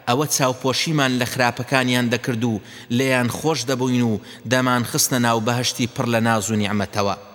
ئەوە چاوپۆشیمان لە خراپەکانیان دەکرد و لێیان خۆش دەبووین و دەمان خستە ناو بەهشتی پڕ لە ناز و نیعممەتەوە.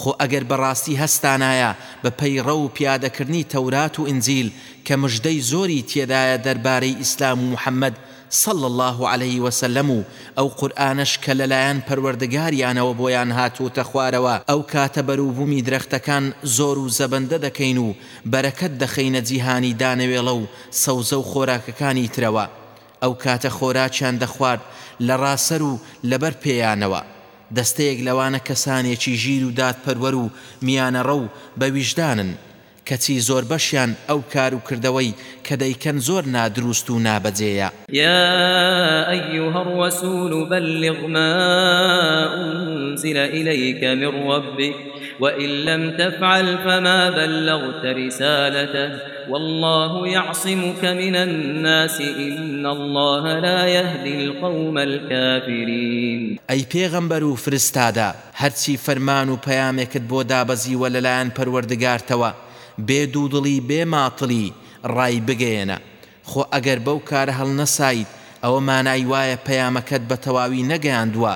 خۆ ئەگەر بەڕاستی هەستانایە بە پەیڕە و پیادەکردنی تەورات و ئنجیل کە مژدەی زۆری تێدایە دەربارەی ئیسلام و محەممەد صل الله عليه وسلم و ئەو قورآانش کە لەلایەن پەروەردەگاریانەوە بۆیان هاتووتە خوارەوە ئەو کاتە بەروبوومی درەختەکان زۆر و زەبەندە دەکەین و بەرەکەت دەخینە جیهانی دانەوێڵە و سەوزە و خۆراکەکانی ترەوە ئەو کاتە خۆراکیان دەخوارد لە ڕاسەر و لەبەر پێیانەوە دەستەیەک لەوانە کەسانێکی ژیر و دادپەروەر و میانە ڕەو بە ویژدانن. کەچی زۆر بەشیان ئەو کار و کردەوەی کە دەیکەن زۆر نادروست و نابەجێە یا ئەیو هەڕوەسول و ما زیرە ئیلەیکە من وإن لم تفعل فما بلغت رسالته والله يعصمك من الناس إن الله لا يهدي القوم الكافرين. ئەی پێغەمبەر و فرستادا هەرچی فەرمان و پەیامێکت بۆ دابەزیوە لەلایەن پەروەردگارتەوە، بێ دوودڵی، بێ ماتڵی، ڕای بگەێنە خۆ ئەگەر بەو کارە هەڵ نەسایت ئەوە مانای وایە پەیامەکەت بە تەواوی نەگەیاندووە.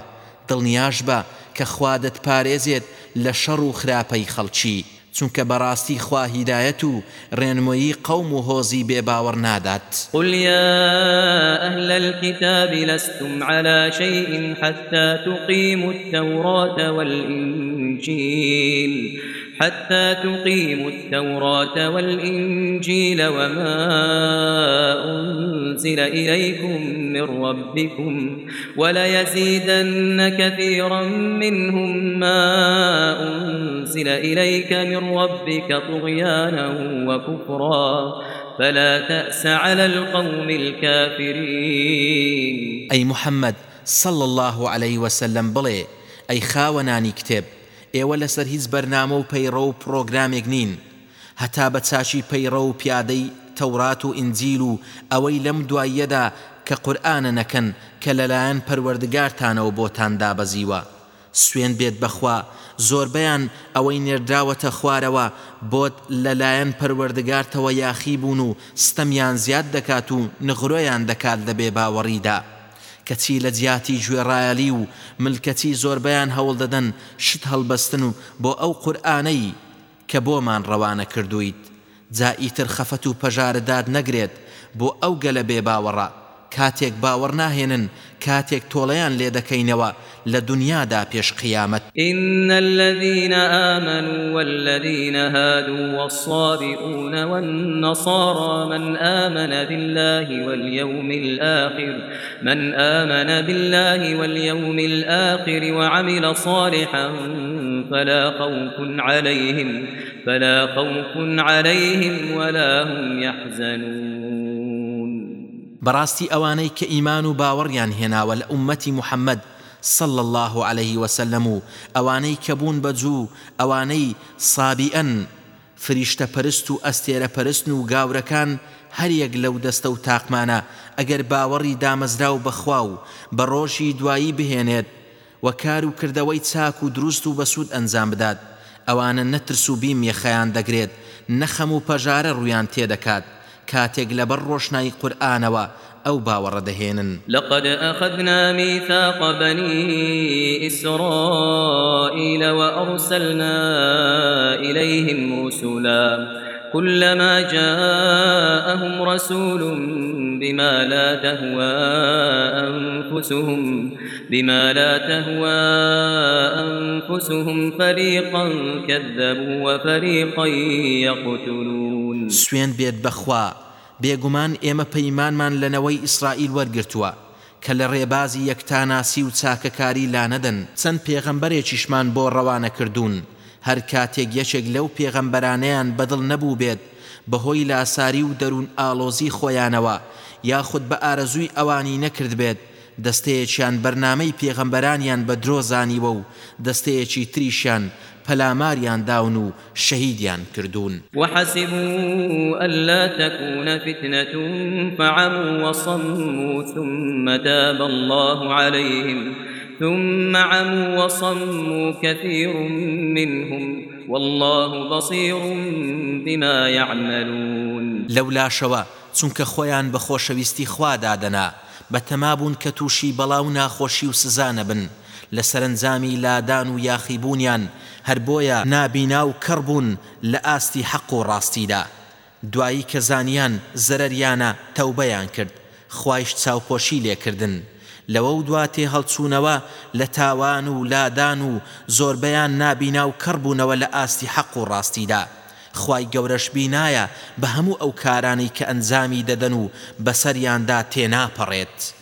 دڵنیاش بە کە خوادت پارێزێت لە شەڕ و خراپەی خەڵکی، چونکە بەڕاستی خوا هیدایەت و ڕێنمۆیی قەوم و هۆزی بێباوەڕ نادات. قولیا ئەهل الكتاب لستم على شيء حتى تقيموا التوراة والإنجيل. حتى تقيموا التوراة والإنجيل وما أنزل إليكم من ربكم وليزيدن كثيرا منهم ما أنزل إليك من ربك طغيانا وكفرا فلا تأس على القوم الكافرين. أي محمد صلى الله عليه وسلم بڵێ ئەی خاوەنانی کتێب ئێوە لەسەر هیچ بەرنامە و پەیڕە و پرۆگرامێک نین. هەتا بە چاچی پەیڕە و پیادەی تەورات و ئینجیل و ئەوەی لەم دواییەدا کە قورآانە نەکەن کە لەلایەن پەروەردگارتانەوە بۆتان دابەزیوە. سوێن بێت بەخوا زۆربیان ئەوەی نێردراوەتە خوارەوە بۆت لەلایەن پەروەردگارتەوە یاخی بوون و ستەمیان زیاد دەکات و نغڕۆیان دەکات لەبێ باوەڕیدا کەچی لە جیاتی گوێڕایەلی و ملکەتی زۆربیان هەوڵ دەدەن، شت هەڵبەستن و بۆ ئەو قورآانەی کە بۆمان ڕەوانە کردویت جا ئیتر خەفەت و پەژارەداد نەگرێت، بۆ ئەو گەلە بێ باوەڕە کاتێک باوەڕ ناهێنن، کاتێک تۆڵەیان لێ دەکەینەوە لە دنیادا پێش قیامەت. إن الذين آمنوا والذين هادوا والصابئون والنصارى من آمن بالله واليوم الآخر، من آمن بالله واليوم الآخر وعمل صالحا فلا خوف عليهم، فلا خوف عليهم ولا هم يحزنون. بەڕاستی ئەوانەی کە ئیمان و باوەڕیان هێناوە لە ئومەتی محەممەد صل الله عليه وسلم و ئەوانەی کەبوون بەجوو ئەوانەی سابیئەن، فریشتە پەرست و ئەستێرە پەرستن و گاورەکان هەریەک لەو دەستە و تاقمانە. ئەگەر باوەڕی دامەزرا و بەخوا و بە ڕۆژی دوایی بهێنێت و کار و کردەوەی چاک و دروست و بەسوود ئەنجام بدات. ئەوانە نەترس و بیم یەخەیان دەگرێت، نەخەم و پەژارە ڕویان تێدەکات. کاتێک لەبەر ڕۆشنایی قورآانەوە ئەو باوەڕە دەهێنن لقد أخذنا ميثاق بني إسرائيل وأرسلنا إليهم رسلا كلما جاءهم رسول بما لا تهوى أنفسهم بما لا تهوى أنفسهم فريقا كذبوا وفريقا يقتلون سوێن بێت بەخوا. بێگومان ئێمە پەیمانمان لەنەوەی ئیسرائیل وەرگرتووە، کە لە ڕێبازی یەکتاناسی و چاکەکاری لا نەدەن چەند پێغەمبەرێکیشمان بۆ ڕەوانە کردوون. هەر کاتێک یەکێک لەو پێغەمبەرانەیان بەدڵ نەبوو بێت، بەهۆی لاساری و دەروون ئالۆزی خۆیانەوە، یاخود بە ئارەزووی ئەوانی نەکرد بێت. دەستەیەکیان بەرنامەی پێغەمبەرانیان بە درۆزانیوە و دەستەیەکی تریشیان پەلاماریان داون و شەهیدیان کردوون. وحسبوا ألا تكون فتنة فعموا وصموا ثم تاب الله عليهم ثم عموا وصموا كثير منهم والله بصير بما يعملون. لولا شوا چونکە خۆیان بە خۆشەویستی خوا دادەنا بە تەمابوون کە تووشی بەڵاو ناخۆشی و سزانە بن لە سەرنجامی لادان و یاخیبوونیان هەر بۆیە نابینا و کڕبوون لە ئاستی حەق و ڕاستیدا. دوایی کە زانیان زەرەریانە تەوبەیان کرد خوایش چاوپۆشی لێکردن. لەوە و دواتێ هەڵچوونەوە لە تاوان و لادان و زۆربەیان نابینا و کڕبوونەوە لە ئاستی حەق و ڕاستیدا. خی گەورەش بینایە بە هەموو ئەو کارانی کە ئەنجامی دەدەن و بەسەریاندا تێناپەڕێت.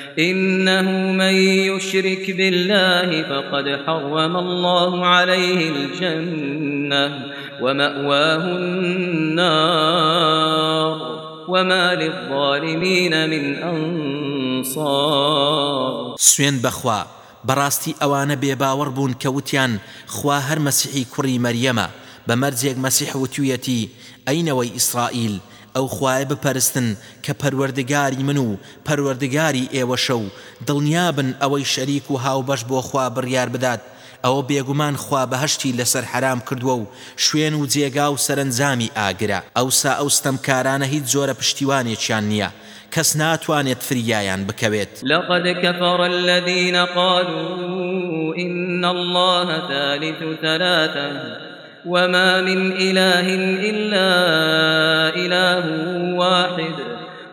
إنه من يشرك بالله فقد حرم الله عليه الجنة ومأواه النار وما للظالمين من أنصار. سوين بخوا براستي ئەوانە بێباوەڕ بوون کەوتیان خوا هەر مەسیحی کوڕی مەریەمە، بە مەرجێک مەسیح وتویەتی، ئەینەوەی ئەو خوای بپەرستن کە پەروەردگاری من و پەروەردگاری ئێوەشە و دڵنیابن ئەوەی شەریک و هاوبەش بۆ خوا بڕیار بدات. ئەوە بێگومان خوا بەهشتی لەسەر حرام کردووە و شوێن و جێگا و سەرنجامی ئاگرە. ئەوسا ئەو ستەمکارانە هیچ زۆرە پشتیوانێکیان نییە. کەس ناتوانێت فریایان بکەوێت. لقد كفر الذين قالوا إن الله ثالث ثلاثة. وما من إله إلا إله واحد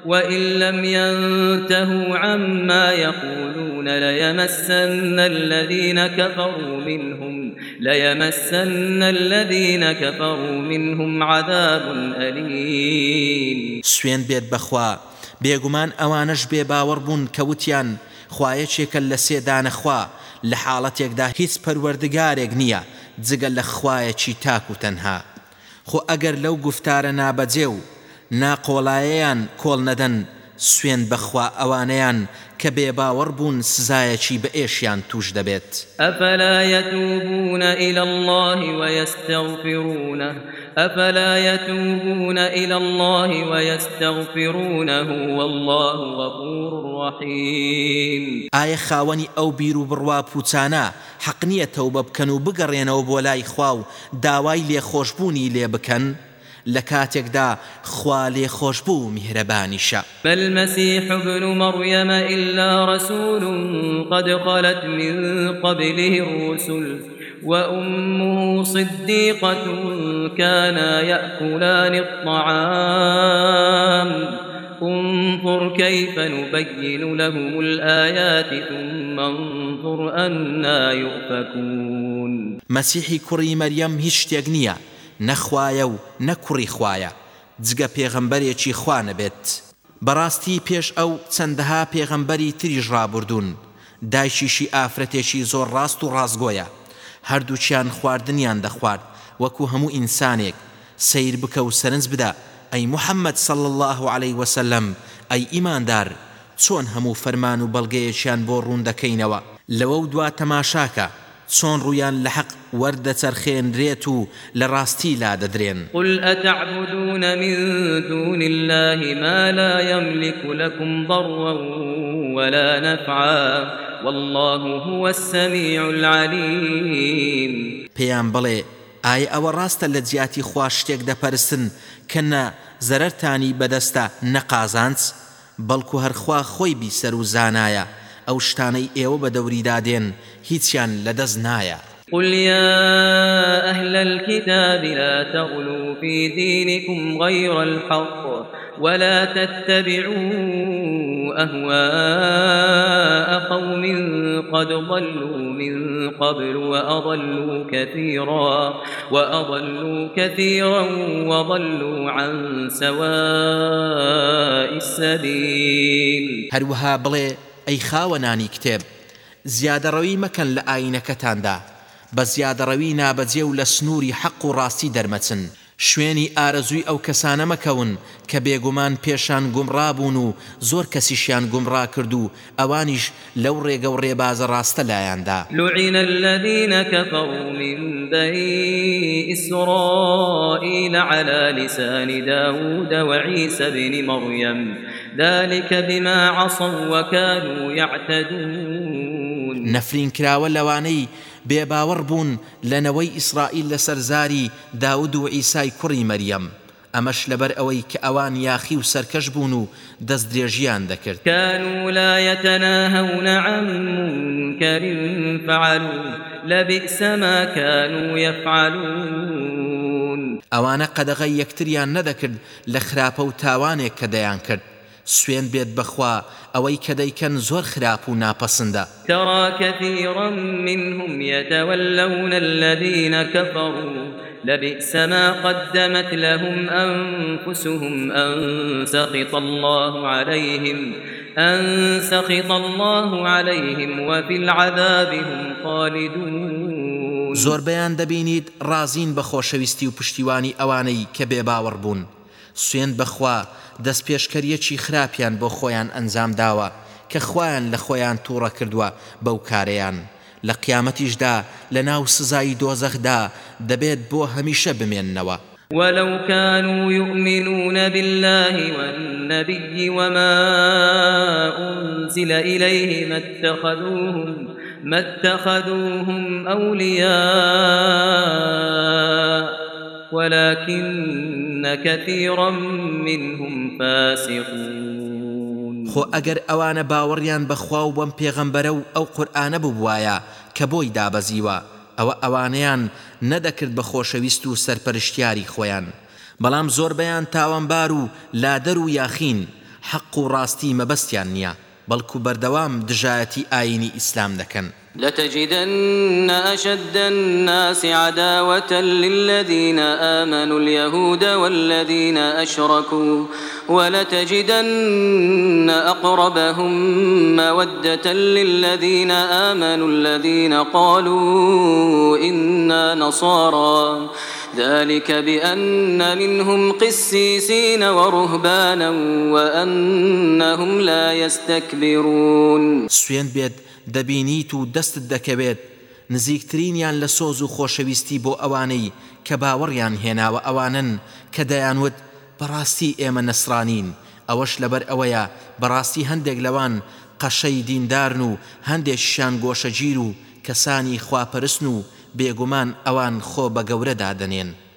وإن لم ينتهوا عما يقولون ليمسن الذين كفروا منهم ليمسن الذين كفروا منهم عذاب أليم سوين بيت بخوا بێگومان ئەوانش بێ باوەڕ بوون کەوتیان خوایەکێکە لە خوا لە حاڵەتێکدا هیچ پەروەردگارێک نییە. جگە لە خوایەکی تاک و تەنها. خۆ ئەگەر لەو گفتارە نابەجێ و ناقۆڵایەیان کۆڵ نەدەن، سوێن بەخوا ئەوانەیان کە بێ باوەڕ بوون سزایەکی بە ئێشیان توش دەبێت. ئەفلا يتوبون إلى الله ويستغفرونه؟ أفلا يتوبون إلى الله ويستغفرونه والله غفور رحيم. ئایا خاوەنی ئەو بیر و بڕوا پوچانە حەق نییە تەوبە بکەن و بگەڕێنەوە بۆ لای خوا و داوای لێخۆشببوونی لێ بکەن؟ لە کاتێکدا خوا لێ خۆشببوو میهرەبانیشە بەمەسیح ابن مريم إلا رسول قد خلت من قبله الرسل. وأمه صديقة كانا يأكلان الطعام. انظر كيف نبين لهم الآيات ثم انظر أنا يؤفكون. مسيحي كري مريم هیچ شتێک نییە نەخوایە و نەکوڕی خوایە. جگە پێغەمبەرێکی خوانە بێت بەڕاستی پێش ئەو چەندەها پێغەمبەری تریژ ڕابردوون. دایشیشی ئافرەتێکی زۆر ڕاست و ڕازگۆیە. هەردووچیان خواردنیان دەخوارد. وەکو هەموو ئینسانێک سیر بکە و سەرنج بدە ئەی محەممەد صل الله عليه وسلم ئەی ئیماندار، چۆن هەموو فەرمان و بەڵگەیەکیان بۆ ڕوون دەکەینەوە؟ لەوە دوا تەماشاکە چۆن ڕویان لە حەق وەردەچەرخێنرێت و لە ڕاستی لا دەدرێن. قل ئەتعبدون من دون الله ما لا يملك لكم ضرا ولا نفعا؟ والله هو السميع العليم. پێیان بڵێ ئایا ئەوە ڕاستە لە جیاتی خوا شتێک دەپەرستن کە نە زەرەرتانی بەدەستە نەقازانس؟ بەڵکو هەرخوا خۆی بیسەر و زانایە. ئەو شتانەی ئێوە بە دەوریدادێن هیچیان لەدەست نایە. قل يا أهل الكتاب لا تغلوا في دينكم غير الحق ولا تتبعوا أهواء قوم قد ضلوا من قبل وأضلوا كثيرا وأضلوا كثيرا وضلوا عن سواء السبيل. هەروەها بڵێ ئەی خاوەنانی کتێب زیادەڕەوی مەکەن لە ئاینەکەتاندا بە زیادەڕەوی نابەجێ و لە سنووری حەق و ڕاستی دەرمەچن شوێنی ئارەزووی ئەو کەسانە مەکەون کە بێگومان پێشان گومڕابوون و زۆر کەسیشیان گومڕا کرد و ئەوانیش لەو ڕێگە و ڕێبازە ڕاستە لایەندا لعن الذين كفروا من بني إسرائيل على لسان داود وعيسى بن مريم. ذلك بما عصوا وكانوا يعتدون. نفرین کراوە لەوانەی بێباوەڕ بوون لەنەوەی ئیسرائیل لە سەرزاری داود و ئیسای کوڕی مەریەم. ئەمەش لەبەر ئەوەی کە ئەوان یاخی و سەرکەش بوون و دەست درێژیان دەکرد. كانوا لا يتناهون عن منكر فعلوا لبئس ما كانوا يفعلون. ئەوانە قەدەغی یەکتریان نەدەکرد لە خراپە و تاوانێک کە دەیان کرد. سوێن بێت بەخوا ئەوەی کە دەیکەن زۆر خراپ و ناپەسەندە ترى كثيرا منهم يتولون الذين كفروا لبئس ما قدمت لهم أنفسهم أن سخط الله عليهم أن سخط الله عليهم وفي العذاب هم خالدون. زۆربەیان دەبینیت ڕازین بە خۆشەویستی و پشتیوانی ئەوانەی کە بێباوەڕ بوون. سوێن بەخوا دەست پێشکەریەکی خراپیان بۆ خۆیان ئەنجام داوە، کە خۆیان لە خۆیان تووڕە کردووە بەو کارەیان. لە قیامەتیشدا، لە ناو سزایی دۆزەخدا، دەبێت بۆ هەمیشە بمێننەوە. ولو كانوا يؤمنون بالله والنبي وما أنزل إليه ما اتخذوهم ما اتخذوهم أولياء ولكن كثيرا منهم فاسقون. خۆ ئەگەر ئەوانە باوەڕیان بەخوا و بەم پێغەمبەرە و ئەو قورآانە ببوایە کە بۆی دابەزیوە، ئەوە ئەوانەیان نەدەکرد بە خۆشەویست و سەرپەرشتیاری خۆیان. بەڵام زۆربەیان تاوانبار و لادەر و یاخین، حەق و ڕاستی مەبەستیان نییە. بەڵکو بەردەوام دژایەتی ئاینی ئیسلام دەکەن. لتجدن أشد الناس عداوة للذين آمنوا اليهود والذين أشركوا، ولتجدن أقربهم مودة للذين آمنوا الذين قالوا إنا نصارى. ذلك بأن منهم قسيسين ورهبانا وأنهم لا يستكبرون. سوێن بێت، دەبینیت و دەستت دەکەوێت. نزیکترینیان لە سۆز و خۆشەویستی بۆ ئەوانەی کە باوەڕیان هێناوە ئەوانن کە دەیانوت بەڕاستی ئێمە نەسرانین. ئەوەش لەبەر ئەوەیە بەڕاستی هەندێک لەوان قەشەی دیندارن و هەندێکشان گۆشەگیر و کەسانی خواپەرستن و بێگومان ئەوان خۆ بە گەورەدا دەنێن